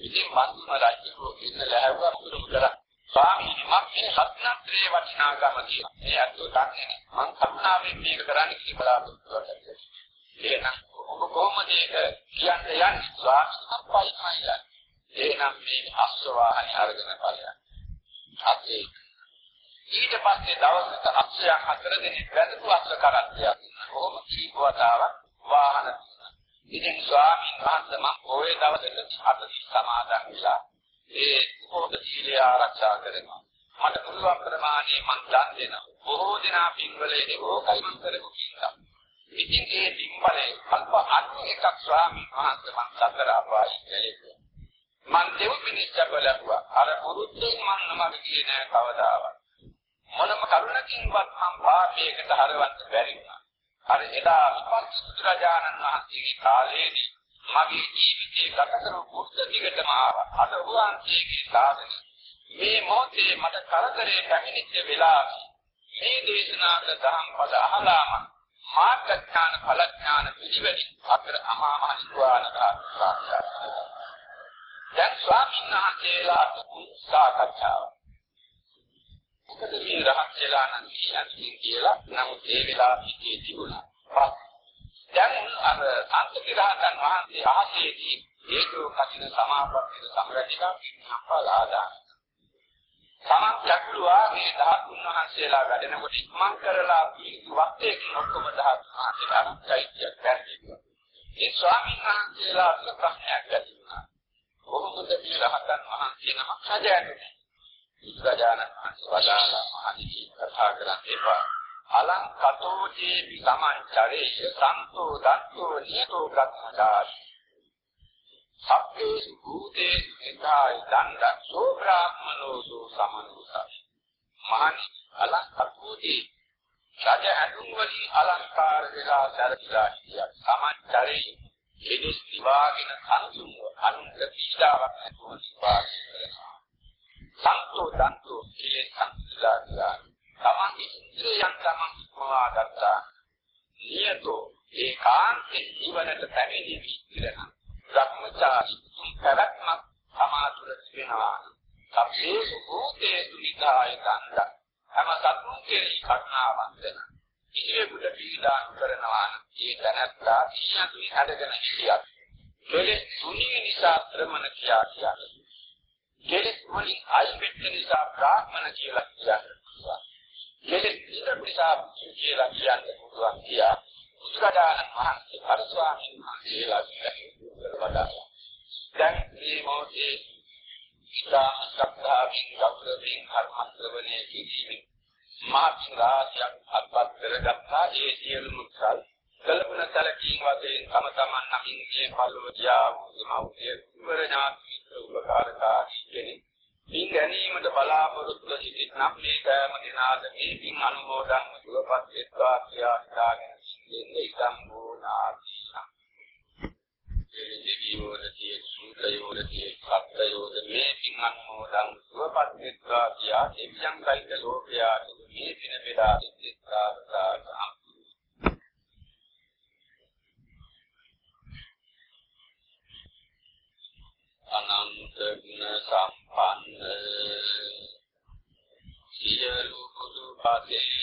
ඉතින් බන්දුම රජු ඉන්න ලැහැව්වා. මුදුරු කරා. ස්වාමීනි මම මේ රත්නත්‍රයේ වටිනාකම කියන මේ අතෝ දන්නේ මං කරුණාවෙන් මේක කරන්න කියලා බලාපොරොත්තු වෙනවා ඔබ කොහොමද ඒක කියන්න යන්නේ? ස්වාමීනි මම පයින්මයි එහෙනම් මේ අස්වාහනේ අරගෙන බලන්න. අපේ ඊට පස්සේ දවසක අක්ෂයන් හතර දෙනෙක් වැදපු අක්ෂ කරත්තයක් කොහොම? කීප වතාවක් වාහන ඉතින් ස්වාමීන් වහන්සේ මම ওই දවසට අතදි සමාදන් වෙලා ඒ පොත සීලය ආරක්ෂා කරනවා මට පුළුවන් ප්‍රමාණය මං දන් දෙනවා. බොහෝ දෙනා පින්වලේ ඒකයි මං කරපු කින්දා ඉතින් ඒ පින්වලේ අල්ප අන්න එකක් ස්වාමීන් වහන්සේ මං සතර අපායි කෙලෙන්නේ මං දෙව් මිනිස්සු බලපුවා අර පුරුද්දෙන් මං නමක ගියේ නෑ කවදාවත් මොනම කරුණකින්වත් මම පාපයකට හරවන්න බැරි වුණා. අර එදා විපස්සී බුදුරජාණන් වහන්සේගේ කාලයේදී මගේ ජීවිතේ ගත කරපු බුද්ධ දිගටම ආවා. අද වහන්සේගේ සාධන මේ මොහොතේ මට කරදරේ පැමිණිච්ච වෙලාවේ මේ දේශනාක දහම් පද අහලාම මාර්ගඥාන ඵලඥාන පිළිවෙලින් අතර අමා මහ නිවාන සාක්ෂාත් දැන් ස්වාමීන් වහන්සේලාට සාකච්ඡාවක් මොකද මේ රහත් වෙලා නම් කියන්නේ කියලා නමුත් ඒ වෙලාව හිතේ තිබුණා. දැන් අර අන්තිරහතන් වහන්සේ අහසේදී ඒකෝ කටින සමාපත්තිය සමරටිකා අපලාදා. සමන් චක්රුවා මේ ධාතුන් වහන්සේලා වැඩෙනකොට ඉක්මන් කරලා පිළිතු වත්තේකින් ඔක්කොම ධාතුන් වහන්සේලා චෛත්‍යයක් පැහැදිලි ඒ ස්වාමීන් වහන්සේලා ප්‍රශ්නයක් ඇති වුණා. කොහොමද මේ රහතන් වහන්සේ නමක් හදන්නේ? බුදුරජාණන් වහන්සේ වදාළා මහණෙනි කතා කරන්න එපා. අලං කතෝජේ විසමංචරේ සන්තෝ දත්තෝ නියතෝ ගතදාස්. සබ්බේ භූතේ නිකාය දණ්ඩ සෝ බ්‍රාහ්මනෝ සෝ සමනුසස්. මහණෙනි අලං කතෝජේ රජ ඇඳුම් වලින් අලංකාර වෙලා සැරසිලා හිටියා. සමංචරේ එනිස් දිවාගෙන සංසුන්ව අනුන්ට පීඩාවක් නැතුව සිපාගෙන කරනවා. සන්තෝ දන්තෝ කිලේ සංසලාදා තමන්ගේ ඉන්ද්‍රියයන් තමන් ඉක්මවා ගත්තා. නියතෝ ඒකාන්තේ ජීවනට පැමිණි විස්තරණ ධර්මචාරි පැවැත්මක් සමාතුර වෙනවා සබ්බේ භූතේ සුනිදාය කන්ද හැම සතුන් කෙරෙහි කරුණාවන්ත කිසිවෙකුට පීඩා කරනවා. නම් ඒ තැනත්තා සියතුයි හදගෙන හිටියත් කෙලෙස් තුනී නිසා ශ්‍රමණ කියා කියන්නේ. කෙලෙස් වලින් අයින් වෙච්ච නිසා බ්‍රාහ්මණ කියලා කියන්න පුළුවන්. කෙලෙස් නිසා කියලා කියන්න පුළුවන් කියා බුදුරජාණන් වහන්සේ අර ස්වාමීන් වහන්සේලා වඩා දැන් මේ මොහොතේ ඉතා ශ්‍රද්ධාවෙන් ගෞරවයෙන් කර්ම ශ්‍රවණය කිරීමෙන් මාත්‍රාසියක් අත්පත් කරගත්තා ඒ සියලුම කල් කලපන සැලකීම් වශයෙන් තම තමන් නමින් මේ පල්ලෝදියා වූ මෞර්ය ඥාති උපකාරකා කෙනෙක් පින් ගැනීමට බලාපොරොත්තු සිටින නම් මේ කෑම දිනාද මේ පින් අනුමෝදන් සුවපත් වෙත්වා කියා හිතාගෙන ඉන්නේ සම්බෝනාතිසා ඒ දෙවියෝදතිය සූතයෝදතිය සත්‍යයෝද මේ පින් අනුමෝදන් සුවපත් වෙත්වා කියා දෙවියන් කයිද ලෝකයාට මේ දින බෙදා දෙත්‍රාසා අනන්ත ගුණ සම්පන්න සියලු බුදු පදේ